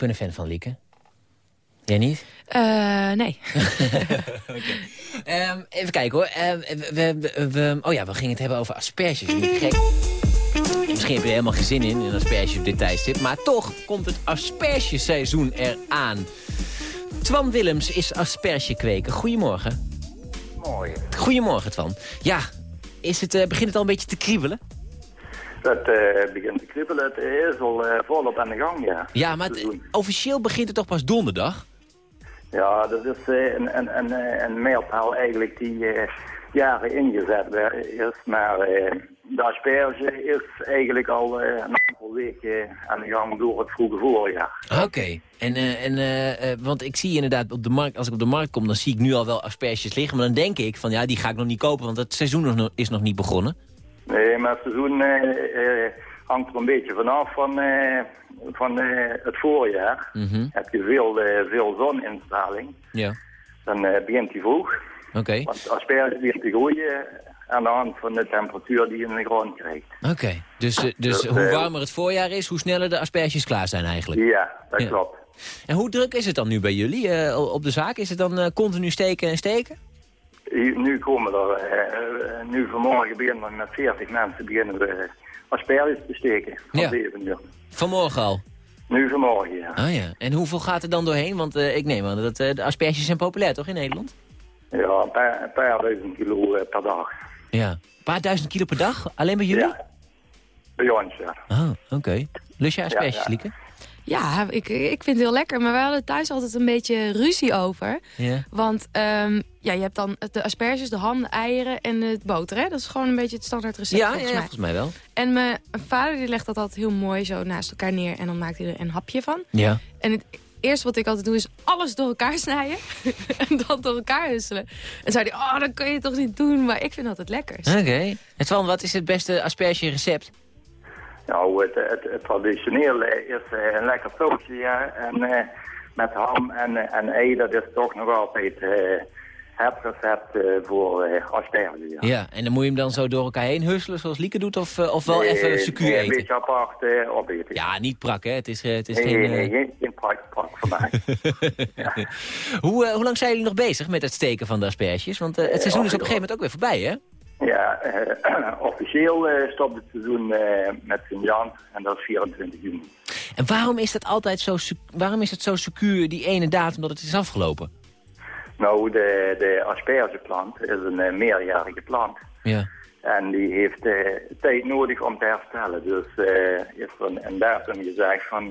Ben een fan van Lieke. Jij niet? Eh, nee. [laughs] Ehm, even kijken hoor. Ehm, we, we, we- oh ja, we gingen het hebben over asperges. Gek. Misschien heb je er helemaal geen zin in, in asperges op dit tijdstip. Maar toch komt het aspergeseizoen eraan. Twan Willems is aspergekweker. Goedemorgen. Mooi. Goedemorgen, Twan. Ja, is het, eh, begint het al een beetje te kriebelen? Het eh, begint te kriebelen. Het is al eh, volop aan de gang, ja. Ja, maar het- officieel begint het toch pas donderdag? Ja, dat is eh, een, een, een, een mijlpaal eigenlijk die jaren ingezet is. Maar de asperge is eigenlijk al een aantal weken aan de gang door het vroege voorjaar. Oké. En, en, want ik zie inderdaad op de markt, als ik op de markt kom, dan zie ik nu al wel asperges liggen. Maar dan denk ik van ja, die ga ik nog niet kopen, want het seizoen is nog niet begonnen. Nee, maar het seizoen eh, eh, hangt er een beetje vanaf van, eh, van het voorjaar. Mhm. Heb je veel, veel zoninstraling, Ja. dan begint hij vroeg. Oké. Want de asperge begint te groeien aan de hand van de temperatuur die je in de grond krijgt. Oké. Dus, dus hoe warmer het voorjaar is, hoe sneller de asperges klaar zijn eigenlijk. Ja, dat Ja. klopt. En hoe druk is het dan nu bij jullie op de zaak? Is het dan continu steken en steken? Nu komen er, eh, nu vanmorgen beginnen we met 40 mensen beginnen we eh, asperges te steken. Van Ja. 7 uur. Vanmorgen al. Nu vanmorgen, ja. Ah ja. En hoeveel gaat er dan doorheen? Want eh, ik neem aan dat eh, de asperges zijn populair toch in Nederland? Ja, een paar, een paar duizend kilo per dag. Ja. Een paar duizend kilo per dag? Alleen bij jullie? Ja. Bij ons, ja. Ah, oké. Lus je asperges, Ja, ja. Lieke? Ja, ik, ik vind het heel lekker. Maar we hadden thuis altijd een beetje ruzie over. Want ehm, ja, je hebt dan de asperges, de ham, de eieren en het boter. Hè? Dat is gewoon een beetje het standaard recept Ja, volgens ja, mij. volgens mij wel. En mijn vader die legt dat altijd heel mooi zo naast elkaar neer. En dan maakt hij er een hapje van. Ja. En het eerste wat ik altijd doe is alles door elkaar [laughs] snijden. en dan door elkaar husselen. En zei hij, oh, dat kan je toch niet doen. Maar ik vind dat het lekkers. Oké. En Twan, wat is het beste asperge recept? Nou, het, het, het traditionele is eh, een lekker toastje, ja. En eh, met ham en, eh, en ei, dat is toch nog altijd het recept voor asperge. Ja. Ja, en dan moet je hem dan zo door elkaar heen husselen zoals Lieke doet? Of, of wel Nee, even secuur nee, Een eten? beetje apart eh, opeten. Ja, niet prak, hè? Het is, het is nee, geen... nee, nee, geen, geen prak, prak voor mij. [laughs] hoe, hoe lang zijn jullie nog bezig met het steken van de asperges? Want het seizoen is op een gegeven moment ook weer voorbij, hè? Ja, eh, [clears throat] officieel eh, stopt het seizoen eh, met Sint-Jan en dat is 24 juni. En waarom is dat altijd zo, waarom is het zo secuur, die ene datum, dat het is afgelopen? Nou, de, de aspergeplant is een meerjarige plant. Ja. En die heeft tijd nodig om te herstellen. Dus is er een, een datum gezegd van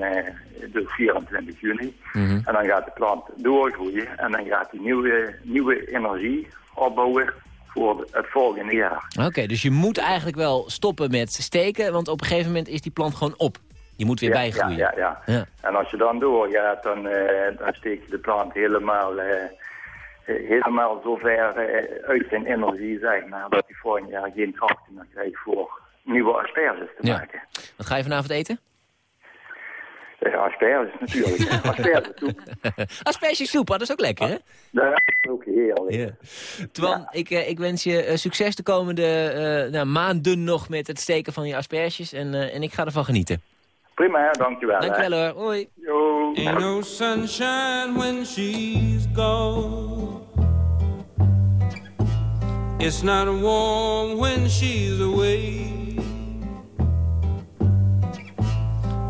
dus 24 juni. Mhm. En dan gaat de plant doorgroeien en dan gaat die nieuwe, nieuwe energie opbouwen voor het volgende jaar. Oké, dus je moet eigenlijk wel stoppen met steken, want op een gegeven moment is die plant gewoon op. Je moet weer Ja, bijgroeien. Ja, ja, ja. En als je dan doorgaat, dan, eh, dan steek je de plant helemaal, eh, eh, helemaal zover eh, uit zijn energie, zeg maar, dat hij volgend jaar geen krachten meer krijgt voor nieuwe asperges te maken. Wat ga je vanavond eten? Ja, asperges natuurlijk. [laughs] Aspergesoep. Aspergesoep, oh, dat is ook lekker, hè? Dat is ook heerlijk. Ja. Twan, ik, eh, ik wens je eh, succes de komende eh, nou, maanden nog met het steken van je asperges. En, eh, en ik ga ervan genieten. Prima, dankjewel. hè. Dankjewel hoor, hoi. Yo. Ain't no sunshine when she's gone. It's not warm when she's away.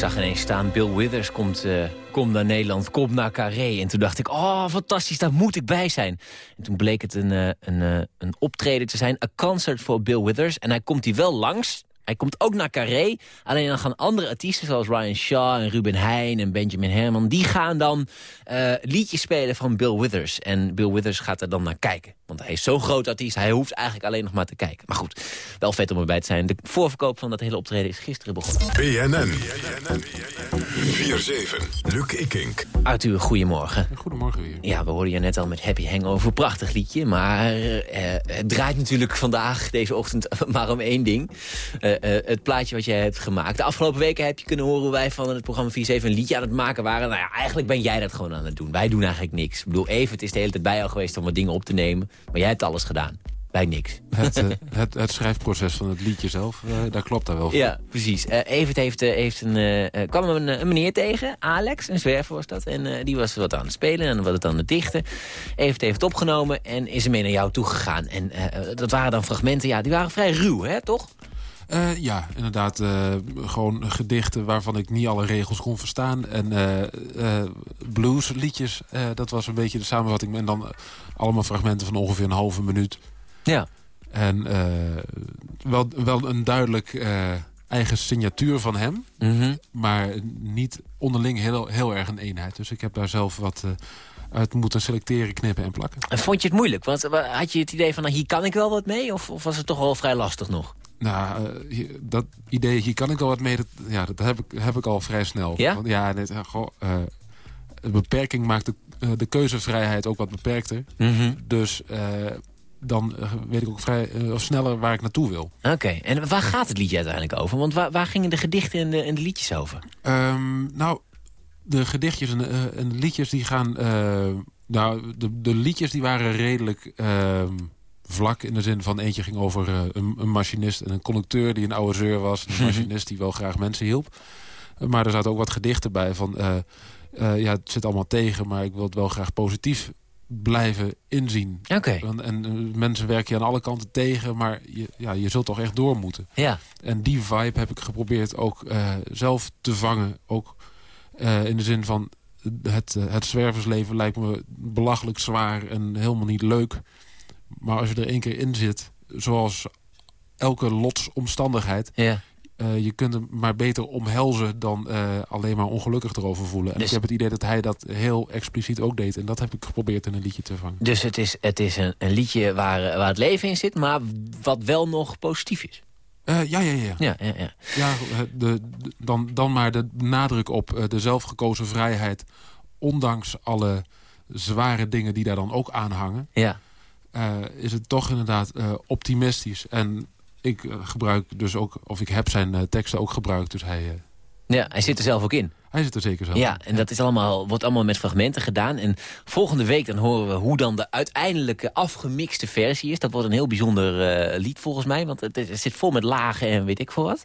zag ineens staan, Bill Withers komt, komt naar Nederland, komt naar Carré. En toen dacht ik, oh, fantastisch, daar moet ik bij zijn. En toen bleek het een, eh, een, eh, een optreden te zijn, een concert voor Bill Withers. En hij komt hier wel langs. Hij komt ook naar Carré. Alleen dan gaan andere artiesten zoals Ryan Shaw en Ruben Heijn en Benjamin Herman... die gaan dan eh, liedjes spelen van Bill Withers. En Bill Withers gaat er dan naar kijken. Want hij is zo'n groot artiest, hij hoeft eigenlijk alleen nog maar te kijken. Maar goed, wel vet om erbij te zijn. De voorverkoop van dat hele optreden is gisteren begonnen. BNN. 4-7. Luc Ikink. Arthur, goedemorgen. Goedemorgen weer. Ja, we hoorden je net al met Happy Hangover. Prachtig liedje, maar eh, het draait natuurlijk vandaag, deze ochtend, maar om één ding. Eh, eh, het plaatje wat jij hebt gemaakt. De afgelopen weken heb je kunnen horen hoe wij van het programma 4-7 een liedje aan het maken waren. Nou ja, eigenlijk ben jij dat gewoon aan het doen. Wij doen eigenlijk niks. Ik bedoel, even, het is de hele tijd bij jou geweest om wat dingen op te nemen. Maar jij hebt alles gedaan. Wij niks. Het, eh, het, het schrijfproces van het liedje zelf, eh, daar klopt daar wel voor. Ja, precies. Eh Evert heeft, heeft een, kwam een, een meneer tegen, Alex, een zwerver was dat. En die was wat aan het spelen en wat het aan het dichten. Evert heeft het opgenomen en is ermee naar jou toegegaan. En dat waren dan fragmenten, ja, die waren vrij ruw, hè, toch? Eh, ja, inderdaad. eh, gewoon gedichten waarvan ik niet alle regels kon verstaan. En eh, bluesliedjes, dat was een beetje de samenvatting. En dan allemaal fragmenten van ongeveer een halve minuut. Ja. En wel, wel een duidelijk eigen signatuur van hem. Mhm. Maar niet onderling heel, heel erg een eenheid. Dus ik heb daar zelf wat... uit moeten selecteren, knippen en plakken. En vond je het moeilijk? Want had je het idee van, nou, hier kan ik wel wat mee? Of, of was het toch wel vrij lastig nog? Nou, eh, dat idee, hier kan ik wel wat mee, dat, ja, dat heb, ik, heb ik al vrij snel. Ja? Want, ja, dit, eh, goh, eh, de beperking maakt de, de keuzevrijheid ook wat beperkter. Mhm. Dus dan weet ik ook vrij sneller waar ik naartoe wil. Oké, en waar gaat het liedje uiteindelijk over? Want waar, waar gingen de gedichten en de, en de liedjes over? Ehm, nou, de gedichtjes en, eh, en de liedjes die gaan... nou, de, de liedjes die waren redelijk ehm, vlak in de zin van... eentje ging over eh, een, een machinist en een conducteur die een oude zeur was. Een machinist die wel graag mensen hielp. Eh, maar er zaten ook wat gedichten bij van... eh, ja, het zit allemaal tegen, maar ik wil het wel graag positief blijven inzien. Oké. En eh, mensen werken je aan alle kanten tegen, maar je, ja, je zult toch echt door moeten. Ja. En die vibe heb ik geprobeerd ook zelf te vangen. Ook in de zin van het, het zwerversleven lijkt me belachelijk zwaar en helemaal niet leuk. Maar als je er één keer in zit, zoals elke lotsomstandigheid... Ja. eh, je kunt hem maar beter omhelzen dan eh, alleen maar ongelukkig erover voelen. En Dus- ik heb het idee dat hij dat heel expliciet ook deed. En dat heb ik geprobeerd in een liedje te vangen. Dus het is, het is een, een liedje waar, eh, waar het leven in zit, maar wat wel nog positief is. Ja, ja, ja. Ja, ja, ja. Ja, de, de- dan, dan maar de nadruk op de zelfgekozen vrijheid... ondanks alle zware dingen die daar dan ook aan hangen... Ja. Eh, is het toch inderdaad eh, optimistisch. En ik eh, gebruik dus ook, of ik heb zijn teksten ook gebruikt. Dus hij, Ja, hij zit er zelf ook in. hij zit er zeker zo Ja, en dat is allemaal, wordt allemaal met fragmenten gedaan. En volgende week dan horen we hoe dan de uiteindelijke afgemixte versie is. Dat wordt een heel bijzonder lied volgens mij. Want het, het zit vol met lagen en weet ik veel wat.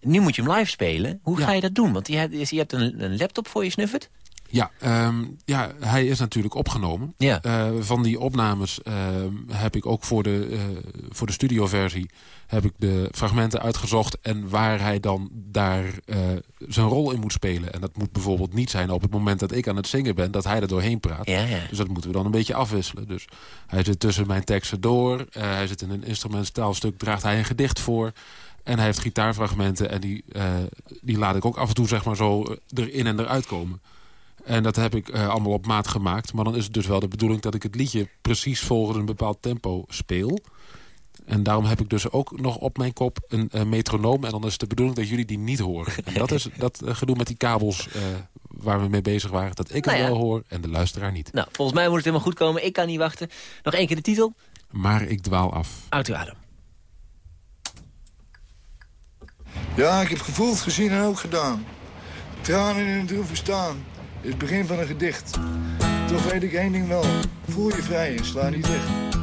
Nu moet je hem live spelen. Hoe ga je dat doen? Want je hebt, je hebt een, een laptop voor je snuffert. Ja, ehm, ja, hij is natuurlijk opgenomen. Ja. Eh, van die opnames ehm, heb ik ook voor de, eh, voor de studioversie... heb ik de fragmenten uitgezocht... en waar hij dan daar eh, zijn rol in moet spelen. En dat moet bijvoorbeeld niet zijn op het moment dat ik aan het zingen ben... dat hij er doorheen praat. Ja, ja. Dus dat moeten we dan een beetje afwisselen. Dus hij zit tussen mijn teksten door. hij zit in een instrumentaal stuk, draagt hij een gedicht voor... En hij heeft gitaarfragmenten en die, die laat ik ook af en toe zeg maar zo erin en eruit komen. En dat heb ik eh, allemaal op maat gemaakt. Maar dan is het dus wel de bedoeling dat ik het liedje precies volgens een bepaald tempo speel. En daarom heb ik dus ook nog op mijn kop een eh, metronoom. En dan is het de bedoeling dat jullie die niet horen. En dat is dat eh, gedoe met die kabels eh, waar we mee bezig waren. Dat ik hem Nou ja. wel hoor en de luisteraar niet. Nou, volgens mij moet het helemaal goed komen. Ik kan niet wachten. Nog één keer de titel. Maar ik dwaal af. Uit uw adem. Ja, ik heb gevoeld, gezien en ook gedaan. Tranen in het droeve staan het begin van een gedicht. Toch weet ik één ding wel. Voel je vrij en sla niet dicht.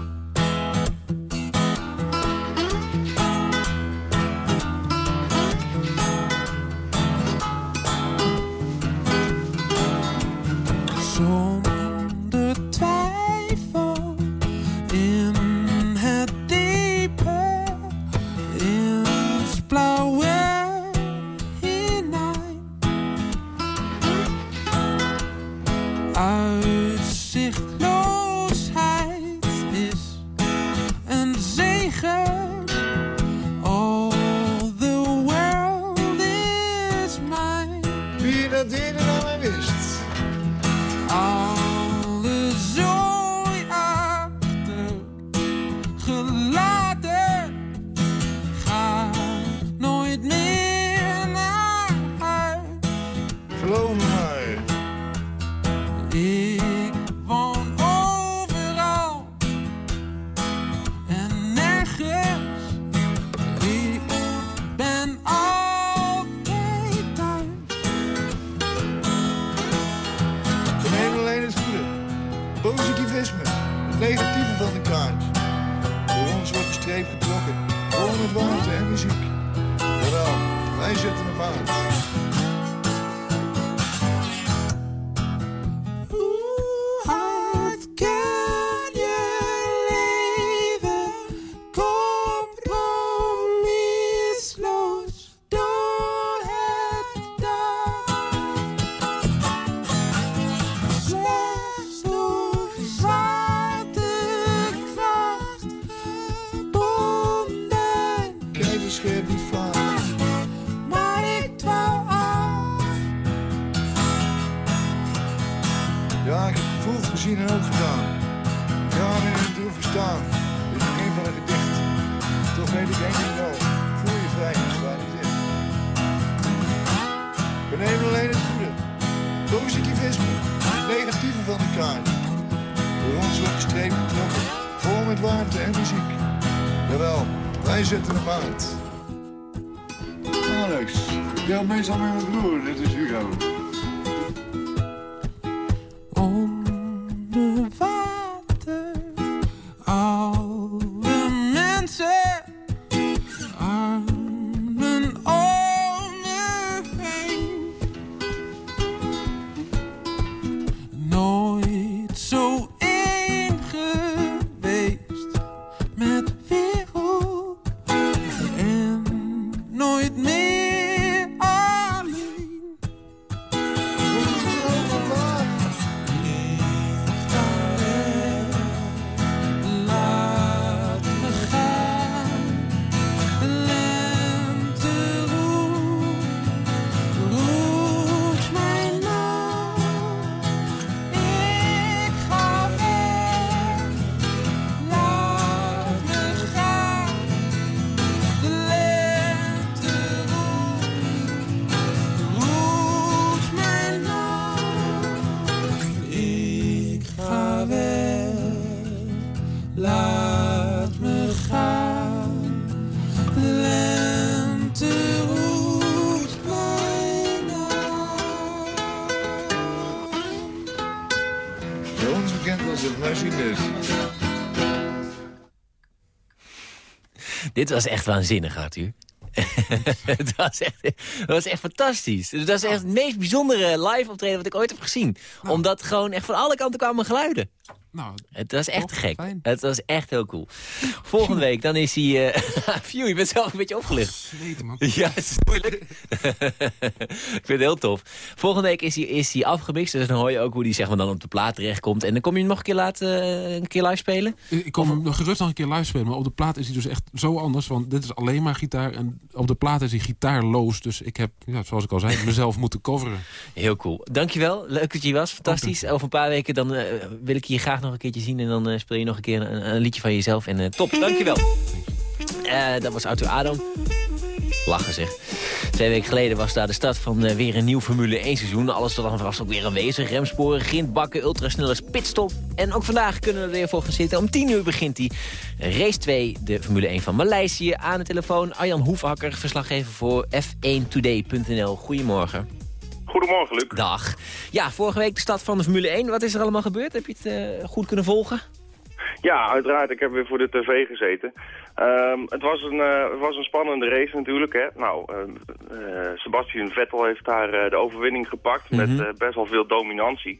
Dit was echt waanzinnig, Arthur. [laughs] het, was echt, het was echt fantastisch. Het was echt het meest bijzondere live optreden wat ik ooit heb gezien. Omdat gewoon echt van alle kanten kwamen geluiden. Nou, Het was echt gek. Het was echt heel cool. Volgende week dan is hij... [laughs] Phew, je bent zelf een beetje opgelicht. Man. [laughs] Ja, het is moeilijk. [laughs] ik vind het heel tof. Volgende week is hij, is hij afgemixt. Dus dan hoor je ook hoe hij zeg maar, dan op de plaat terechtkomt. En dan kom je hem nog een keer laten eh, een keer live spelen. Ik kom hem gerust nog een keer live spelen, maar op de plaat is hij dus echt zo anders. Want dit is alleen maar gitaar en op de plaat is hij gitaarloos. Dus ik heb, ja, zoals ik al zei, mezelf moeten coveren. Heel cool. Dankjewel. Leuk dat je hier was. Fantastisch. Over een paar weken dan, eh, wil ik je graag nog een keertje zien. En dan eh, speel je nog een keer een, een liedje van jezelf. En eh, top. Dankjewel. Eh dat was Arthur Adam. Lachen zeg. Twee weken geleden was daar de start van weer een nieuw Formule 1 seizoen. Alles dan was ook weer aanwezig. Remsporen, grindbakken, ultrasnelle pitstop. En ook vandaag kunnen we er weer voor zitten. Om 10 uur begint die race 2, de Formule 1 van Maleisië. Aan de telefoon Arjan Hoefhakker, verslaggever voor f1today.nl. Goedemorgen. Goedemorgen, Luc. Dag. Ja, vorige week de start van de Formule 1. Wat is er allemaal gebeurd? Heb je het eh, goed kunnen volgen? Ja, uiteraard. Ik heb weer voor de tv gezeten. Ehm, het, was een, eh, het was een spannende race natuurlijk. Hè. Nou, eh, Sebastian Vettel heeft daar de overwinning gepakt met Mhm. best wel veel dominantie.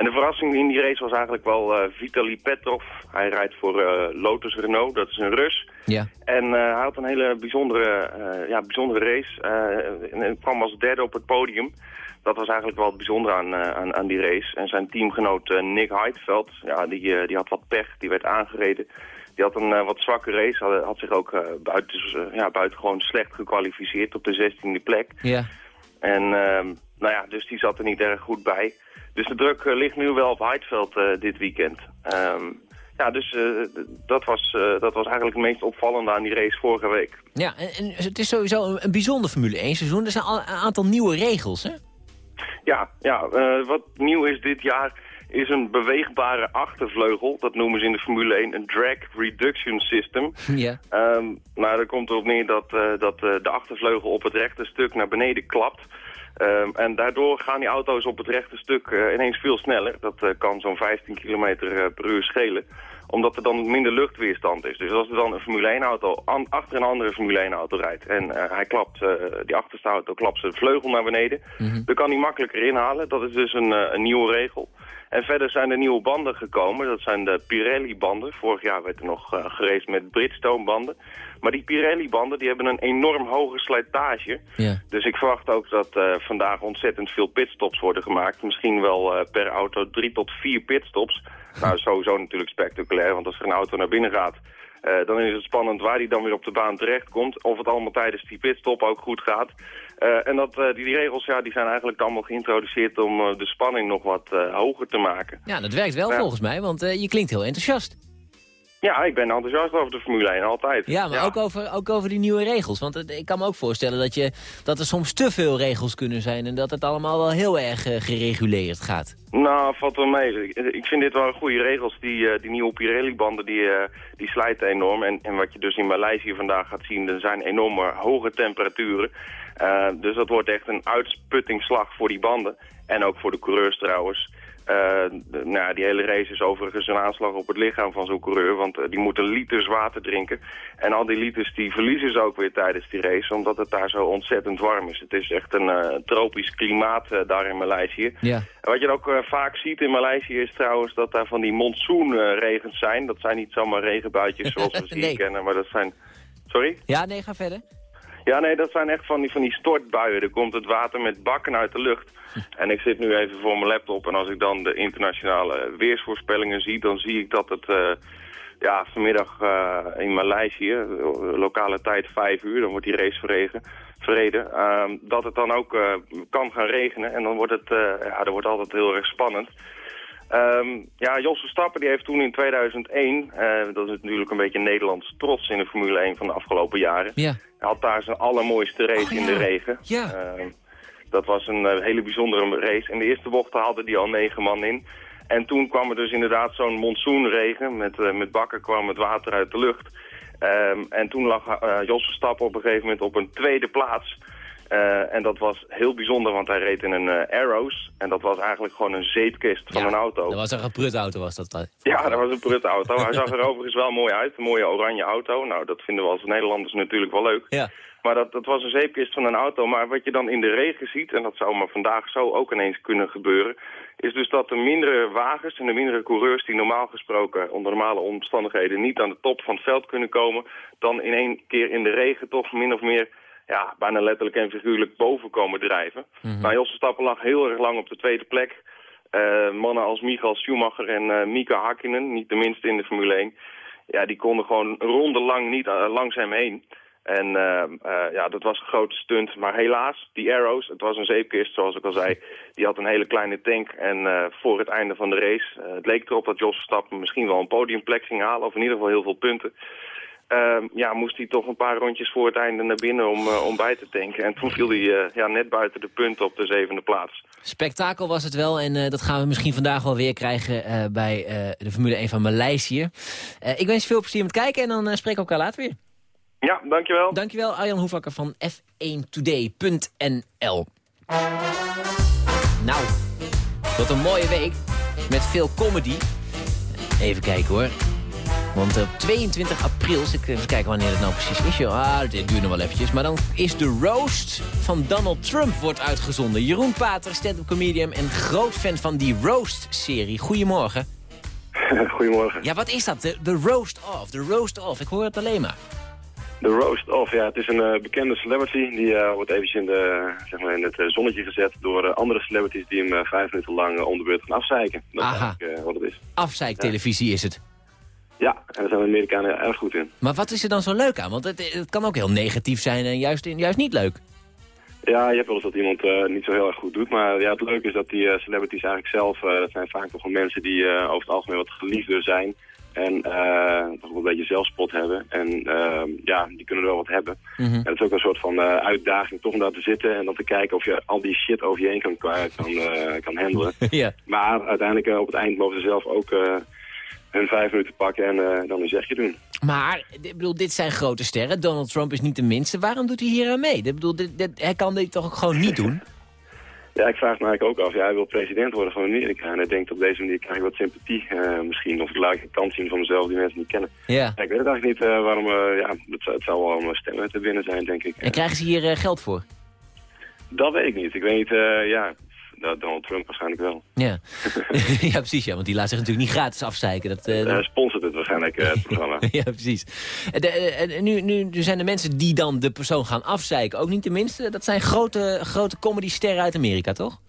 En de verrassing in die race was eigenlijk wel eh Vitaly Petrov. Hij rijdt voor eh, Lotus Renault, dat is een Rus. Ja. En eh, hij had een hele bijzondere, ja, bijzondere race. En, en kwam als derde op het podium. Dat was eigenlijk wel het bijzondere aan, aan, aan die race. En zijn teamgenoot Nick Heidveld, ja, die, die had wat pech. Die werd aangereden. Die had een wat zwakke race. Had, had zich ook buiten, uh, ja, buitengewoon slecht gekwalificeerd op de 16e plek. Ja. En ehm, nou ja, dus die zat er niet erg goed bij. Dus de druk eh, ligt nu wel op Heidveld eh, dit weekend. Ehm, ja, dus eh, dat, was, dat was eigenlijk het meest opvallende aan die race vorige week. Ja, en, en het is sowieso een, een bijzonder Formule 1 seizoen. Er zijn al een aantal nieuwe regels, hè? Ja, ja wat nieuw is dit jaar is een beweegbare achtervleugel. Dat noemen ze in de Formule 1 een drag reduction system. [laughs] Ja. Ehm, nou, daar komt erop neer dat, dat de achtervleugel op het rechte stuk naar beneden klapt. Ehm, en daardoor gaan die auto's op het rechte stuk eh, ineens veel sneller. Dat eh, kan zo'n 15 km per uur schelen omdat er dan minder luchtweerstand is. Dus als er dan een Formule 1-auto achter een andere Formule 1-auto rijdt... en eh, hij klapt, eh, die achterste auto klapt zijn vleugel naar beneden... dan kan hij makkelijker inhalen. Dat is dus een, eh, een nieuwe regel. En verder zijn er nieuwe banden gekomen. Dat zijn de Pirelli-banden. Vorig jaar werd er nog uh, met Bridgestone-banden. Maar die Pirelli-banden die hebben een enorm hoge slijtage. Ja. Dus ik verwacht ook dat uh, vandaag ontzettend veel pitstops worden gemaakt. Misschien wel uh, per auto drie tot vier pitstops. [laughs] Nou, sowieso natuurlijk spectaculair, want als er een auto naar binnen gaat... Uh, dan is het spannend waar die dan weer op de baan terechtkomt. Of het allemaal tijdens die pitstop ook goed gaat. Uh, en dat, uh, die, die, regels ja, die zijn eigenlijk allemaal geïntroduceerd om de spanning nog wat hoger te maken. Ja, dat werkt wel volgens mij, want je klinkt heel enthousiast. Ja, ik ben enthousiast over de Formule 1, altijd. Ja, maar Ook, over, ook over die nieuwe regels. Want ik kan me ook voorstellen dat, je, dat er soms te veel regels kunnen zijn... en dat het allemaal wel heel erg eh, gereguleerd gaat. Nou, valt wel mee. Ik, vind dit wel goede regels. Die, eh, die nieuwe Pirelli-banden, die, eh, die slijten enorm. En, en wat je dus in Maleisië vandaag gaat zien, er zijn enorme hoge temperaturen. Eh, dus dat wordt echt een uitsputtingsslag voor die banden. En ook voor de coureurs trouwens. De- nou, die hele race is overigens een aanslag op het lichaam van zo'n coureur. Want eh, die moeten liters water drinken. En al die liters die verliezen ze ook weer tijdens die race. Omdat het daar zo ontzettend warm is. Het is echt een tropisch klimaat daar in Maleisië. Ja. En wat je ook vaak ziet in Maleisië is trouwens dat daar van die monsoonregens zijn. Dat zijn niet zomaar regenbuitjes [laughs] zoals we Nee. kennen, maar dat zijn... Sorry? Ja, nee, ga verder. Ja, nee, dat zijn echt van die, van die stortbuien. Er komt het water met bakken uit de lucht. En ik zit nu even voor mijn laptop en als ik dan de internationale weersvoorspellingen zie... dan zie ik dat het eh, ja, vanmiddag eh, in Maleisië, eh, lokale tijd 5 uur... dan wordt die race verregen, verreden, ehm, dat het dan ook kan gaan regenen. En dan wordt het, ja, dat wordt altijd heel erg spannend. Ehm, ja, Jos Verstappen die heeft toen in 2001, eh, dat is natuurlijk een beetje Nederlands trots in de Formule 1 van de afgelopen jaren. Ja. Hij had daar zijn allermooiste race in de regen. Ja. Ehm, dat was een eh, hele bijzondere race. In de eerste bocht haalde hij al negen man in. En toen kwam er dus inderdaad zo'n monsoonregen. Met, eh, met bakken kwam het water uit de lucht. Ehm, en toen lag Jos Verstappen op een gegeven moment op een tweede plaats. Eh, en dat was heel bijzonder, want hij reed in een eh, Arrows. En dat was eigenlijk gewoon een zeepkist van een auto. Dat was een geprutauto, was dat. Ja, dat was een prutauto. Hij zag er [laughs] overigens wel mooi uit. Een mooie oranje auto. Nou, dat vinden we als Nederlanders natuurlijk wel leuk. Ja. Maar dat, dat was een zeepkist van een auto. Maar wat je dan in de regen ziet, en dat zou maar vandaag zo ook ineens kunnen gebeuren... is dus dat de mindere wagens en de mindere coureurs die normaal gesproken... onder normale omstandigheden niet aan de top van het veld kunnen komen... dan in één keer in de regen toch min of meer... Ja, bijna letterlijk en figuurlijk boven komen drijven. Nou, Jos Verstappen lag heel erg lang op de tweede plek. Eh, mannen als Michael Schumacher en eh, Mika Hakkinen, niet de minste in de Formule 1... Ja, die konden gewoon een ronde lang niet eh, langs hem heen. En ja, dat was een grote stunt. Maar helaas, die Arrows, het was een zeepkist zoals ik al zei... die had een hele kleine tank. En voor het einde van de race, het leek erop dat Jos Verstappen misschien wel een podiumplek ging halen... of in ieder geval heel veel punten. Ehm, ja, moest hij toch een paar rondjes voor het einde naar binnen om, eh, om bij te tanken. En toen viel hij eh, ja, net buiten de punten op de zevende plaats. Spektakel was het wel en eh, dat gaan we misschien vandaag wel weer krijgen bij de Formule 1 van Maleisië. Ik wens je veel plezier met kijken en dan spreken we elkaar later weer. Ja, dankjewel. Dankjewel Arjan Hoefakker van f1today.nl Nou, wat een mooie week met veel comedy. Even kijken hoor. Want op 22 april, ik even kijken wanneer het nou precies is. joh. Ah, dit duurt nog wel eventjes. Maar dan is de roast van Donald Trump wordt uitgezonden. Jeroen Pater, stand-up comedian en groot fan van die roast-serie. Goedemorgen. [laughs] Goedemorgen. Ja, wat is dat? De, de roast off, de roast off. Ik hoor het alleen maar. De roast off, ja, het is een eh, bekende celebrity. Die eh, wordt eventjes in, de, zeg maar in het eh, zonnetje gezet door eh, andere celebrities die hem eh, vijf minuten lang eh, om de beurt gaan afzeiken. Dat is Aha. eigenlijk eh, wat het is. Afzeiktelevisie is het. Ja, en daar zijn de Amerikanen erg goed in. Maar wat is er dan zo leuk aan? Want het, het kan ook heel negatief zijn en juist, juist niet leuk. Ja, je hebt wel eens dat iemand eh, niet zo heel erg goed doet. Maar ja, het leuke is dat die eh, celebrities eigenlijk zelf... eh, dat zijn vaak toch wel mensen die over het algemeen wat geliefder zijn. En toch wel een beetje zelfspot hebben. En eh, ja, die kunnen wel wat hebben. Mhm. En het is ook een soort van uitdaging toch om daar te zitten... en dan te kijken of je al die shit over je heen kan, kan, kan handelen. [laughs] ja. Maar uiteindelijk op het eind mogen ze zelf ook hun vijf minuten pakken en eh, dan een zegje doen. Maar, ik bedoel, dit zijn grote sterren. Donald Trump is niet de minste. Waarom doet hij hier aan mee? Ik bedoel, dit, dit- hij kan dit toch ook gewoon niet doen? [laughs] Ja, ik vraag me eigenlijk ook af. Ja, hij wil president worden van Amerika. En hij denkt op deze manier krijg ik wat sympathie eh, misschien. Of ik laat ik een kant zien van mezelf die mensen niet kennen. Ja. Ja, ik weet het eigenlijk niet eh, waarom. ja, het, zou- het zou wel om stemmen te winnen zijn, denk ik. En krijgen ze hier geld voor? Dat weet ik niet. Ik weet niet, eh, ja, dat Donald Trump waarschijnlijk wel. Ja. [laughs] ja, precies. Ja, want die laat zich natuurlijk niet gratis afzeiken. Dat, Hij sponsort het waarschijnlijk, eh, het programma. [laughs] ja, precies. De- eh, nu, nu, zijn de mensen die dan de persoon gaan afzeiken ook niet de minste. Dat zijn grote, grote comedysterren uit Amerika, toch?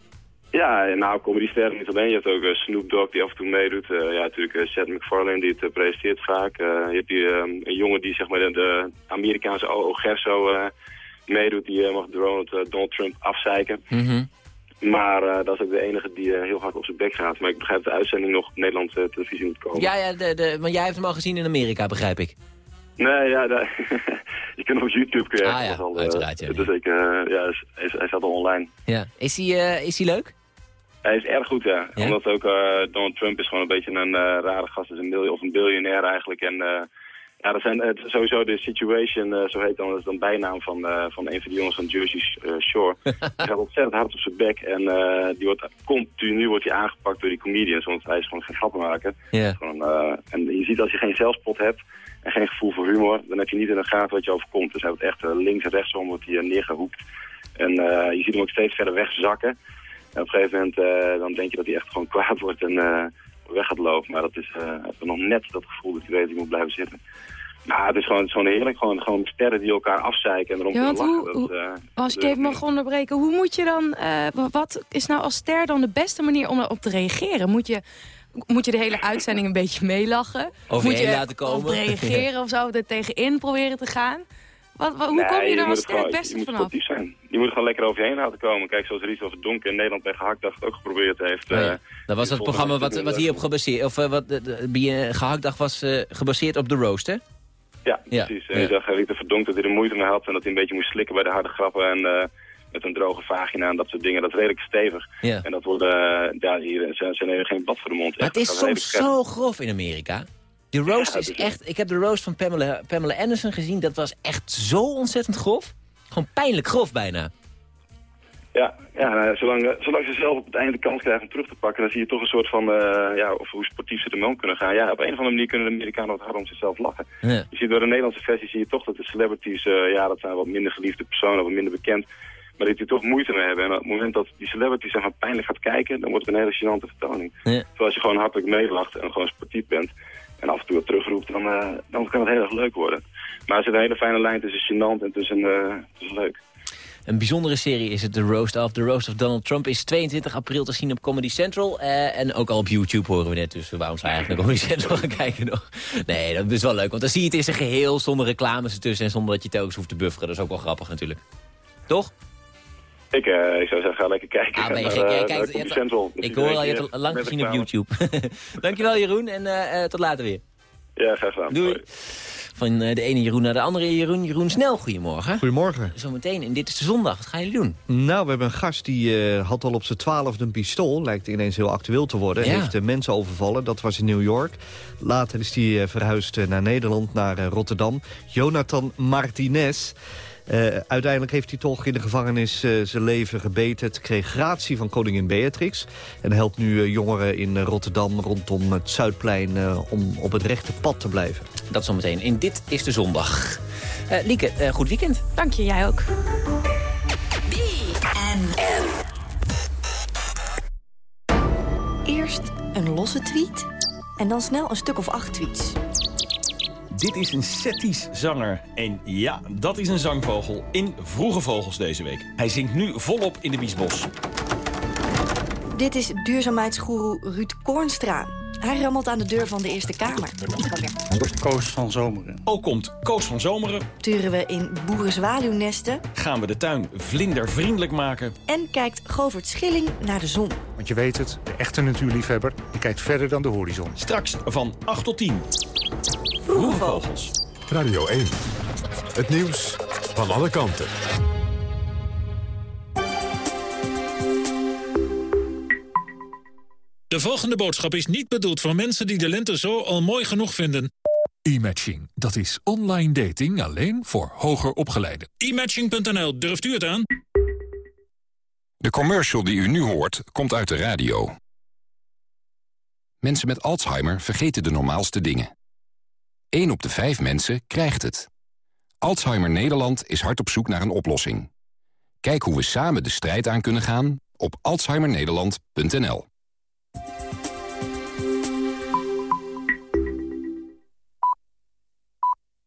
Ja, nou, comedysterren niet alleen. Je hebt ook Snoop Dogg die af en toe meedoet. Eh, ja, natuurlijk Seth MacFarlane die het presenteert vaak. Je hebt die, eh, een jongen die zeg maar de, de Amerikaanse. Gerso meedoet. Die mag Donald, Donald Trump afzeiken. Mhm. Maar eh, dat is ook de enige die eh, heel hard op zijn bek gaat. Maar ik begrijp dat de uitzending nog op Nederlandse televisie moet komen. Ja, ja de, de, want jij hebt hem al gezien in Amerika, begrijp ik. Nee, ja, [laughs] je kunt hem op YouTube krijgen. Ah ja, is al, eh, uiteraard, ja. Dus ik, eh, ja, hij, is- hij staat al online. Ja. Is hij eh, is hij leuk? Hij is erg goed, ja. Omdat ook eh, Donald Trump is gewoon een beetje een eh, rare gast. Is een miljoen of een biljonair eigenlijk. En eh, ja, dat zijn sowieso de Situation, eh, zo heet dan, dat is dan bijnaam van, eh, van een van die jongens van Jersey eh, Shore. [laughs] die gaat ontzettend hard op zijn bek. En die wordt continu wordt hij aangepakt door die comedians. Want hij is gewoon geen. Gewoon, eh, en je ziet als je geen zelfspot hebt en geen gevoel voor humor, dan heb je niet in de gaten wat je overkomt. Dus hij wordt echt links en rechtsom wordt hij eh, neergehoekt. En je ziet hem ook steeds verder wegzakken. En op een gegeven moment dan denk je dat hij echt gewoon [laughs] kwaad wordt en weg gaat lopen. Maar dat is eh, nog net dat gevoel dat hij weet dat hij moet blijven zitten. Maar het is gewoon, het is gewoon heerlijk. Gewoon, gewoon sterren die elkaar afzeiken en erom Ja, kunnen lachen. hoe- Dat, eh, Als ik even mag onderbreken, hoe moet je dan... eh, wa- wat is nou als ster dan de beste manier om erop te reageren? Moet je, moet je de hele uitzending een beetje meelachen? Je moet je laten komen? Of reageren of zo, er tegenin proberen te gaan? Wat, wat- hoe Nee, kom je er moet als het beste je moet vanaf? sportief zijn. Je moet er gewoon lekker over je heen laten komen. Kijk, zoals Ries Donk in Nederland bij Gehaktdag ook geprobeerd heeft. Oh ja. eh, Dat was het programma wat, wat hierop gebaseerd... Of eh, wat eh, gehaktdag was eh, gebaseerd op de roast, hè? Ja, Ja, precies. En ja. je zag eh, Rita Verdonk dat hij er moeite mee had en dat hij een beetje moest slikken bij de harde grappen en eh, met een droge vagina en dat soort dingen. Dat is redelijk stevig. Ja. En dat wordt, eh, ja, hier zijn, zijn er geen blad voor de mond. Maar het is soms zo grof in Amerika. De roast Ja, is echt... Ik heb de roast van Pamela, Pamela Anderson gezien. Dat was echt zo ontzettend grof. Gewoon pijnlijk grof bijna. Ja, ja nou, zolang, eh, zolang ze zelf op het einde de kans krijgen om terug te pakken, dan zie je toch een soort van, eh, ja, of hoe sportief ze ermee om kunnen gaan. Ja, op een of andere manier kunnen de Amerikanen wat harder om zichzelf lachen. Ja. Je ziet door de Nederlandse versie zie je toch dat de celebrities, eh, ja, dat zijn wat minder geliefde personen, wat minder bekend. Maar dat die toch moeite mee hebben. En op het moment dat die celebrities zeg maar, pijnlijk gaat kijken, dan wordt het een hele gênante vertoning. Ja. Terwijl als je gewoon hartelijk meelacht en gewoon sportief bent en af en toe terugroept, dan, eh, dan kan het heel erg leuk worden. Maar er zit een hele fijne lijn tussen gênant en tussen, eh, tussen leuk. Een bijzondere serie is het The Roast of. The Roast of Donald Trump is 22 april te zien op Comedy Central. eh, en ook al op YouTube horen we net. Dus waarom zou je eigenlijk naar Comedy Central gaan kijken nog? Nee, dat is wel leuk. Want dan zie je het in zijn geheel zonder reclames ertussen. En zonder dat je telkens hoeft te bufferen. Dat is ook wel grappig natuurlijk. Toch? Ik, eh, ik zou zeggen, ga lekker kijken. Ah, ben je naar, eh, kijkt- je hebt- Ik hoor al, je hebt het lang gezien op. YouTube. [laughs] Dankjewel Jeroen en eh, eh, tot later weer. Ja, graag gedaan. Doei. Van eh, de ene Jeroen naar de andere Jeroen. Jeroen Snel, goedemorgen. Goedemorgen. Zometeen, en dit is de zondag. Wat gaan jullie doen? Nou, we hebben een gast die eh, had al op zijn twaalfde een pistool. Lijkt ineens heel actueel te worden. Ja. Heeft eh, mensen overvallen. Dat was in New York. Later is hij eh, verhuisd naar Nederland, naar eh, Rotterdam. Jonathan Martinez. Eh, uiteindelijk heeft hij toch in de gevangenis eh, zijn leven gebeten. kreeg gratie van koningin Beatrix. En helpt nu eh, jongeren in Rotterdam rondom het Zuidplein... eh, om op het rechte pad te blijven. Dat zometeen. In Dit is de Zondag. Eh, Lieke, eh, goed weekend. Dank je, jij ook. Eerst een losse tweet en dan snel een stuk of acht tweets. Dit is een Settisch zanger. En ja, dat is een zangvogel in Vroege Vogels deze week. Hij zingt nu volop in de Biesbos. Dit is duurzaamheidsgoeroe Ruud Koornstra. Hij rammelt aan de deur van de Eerste Kamer. Koos van Zomeren. Ook komt Koos van Zomeren. Turen we in boerenzwaluwnesten Gaan we de tuin vlindervriendelijk maken. en kijkt Govert Schilling naar de zon. Want je weet het, de echte natuurliefhebber die kijkt verder dan de horizon. Straks van 8 tot 10. Vroege Vogels. Radio 1. Het nieuws van alle kanten. De volgende boodschap is niet bedoeld voor mensen die de lente zo al mooi genoeg vinden. E-matching, dat is online dating alleen voor hoger opgeleiden. E-matching.nl, durft u het aan? De commercial die u nu hoort, komt uit de radio. Mensen met Alzheimer vergeten de normaalste dingen. 1 op de 5 mensen krijgt het. Alzheimer Nederland is hard op zoek naar een oplossing. Kijk hoe we samen de strijd aan kunnen gaan op alzheimernederland.nl.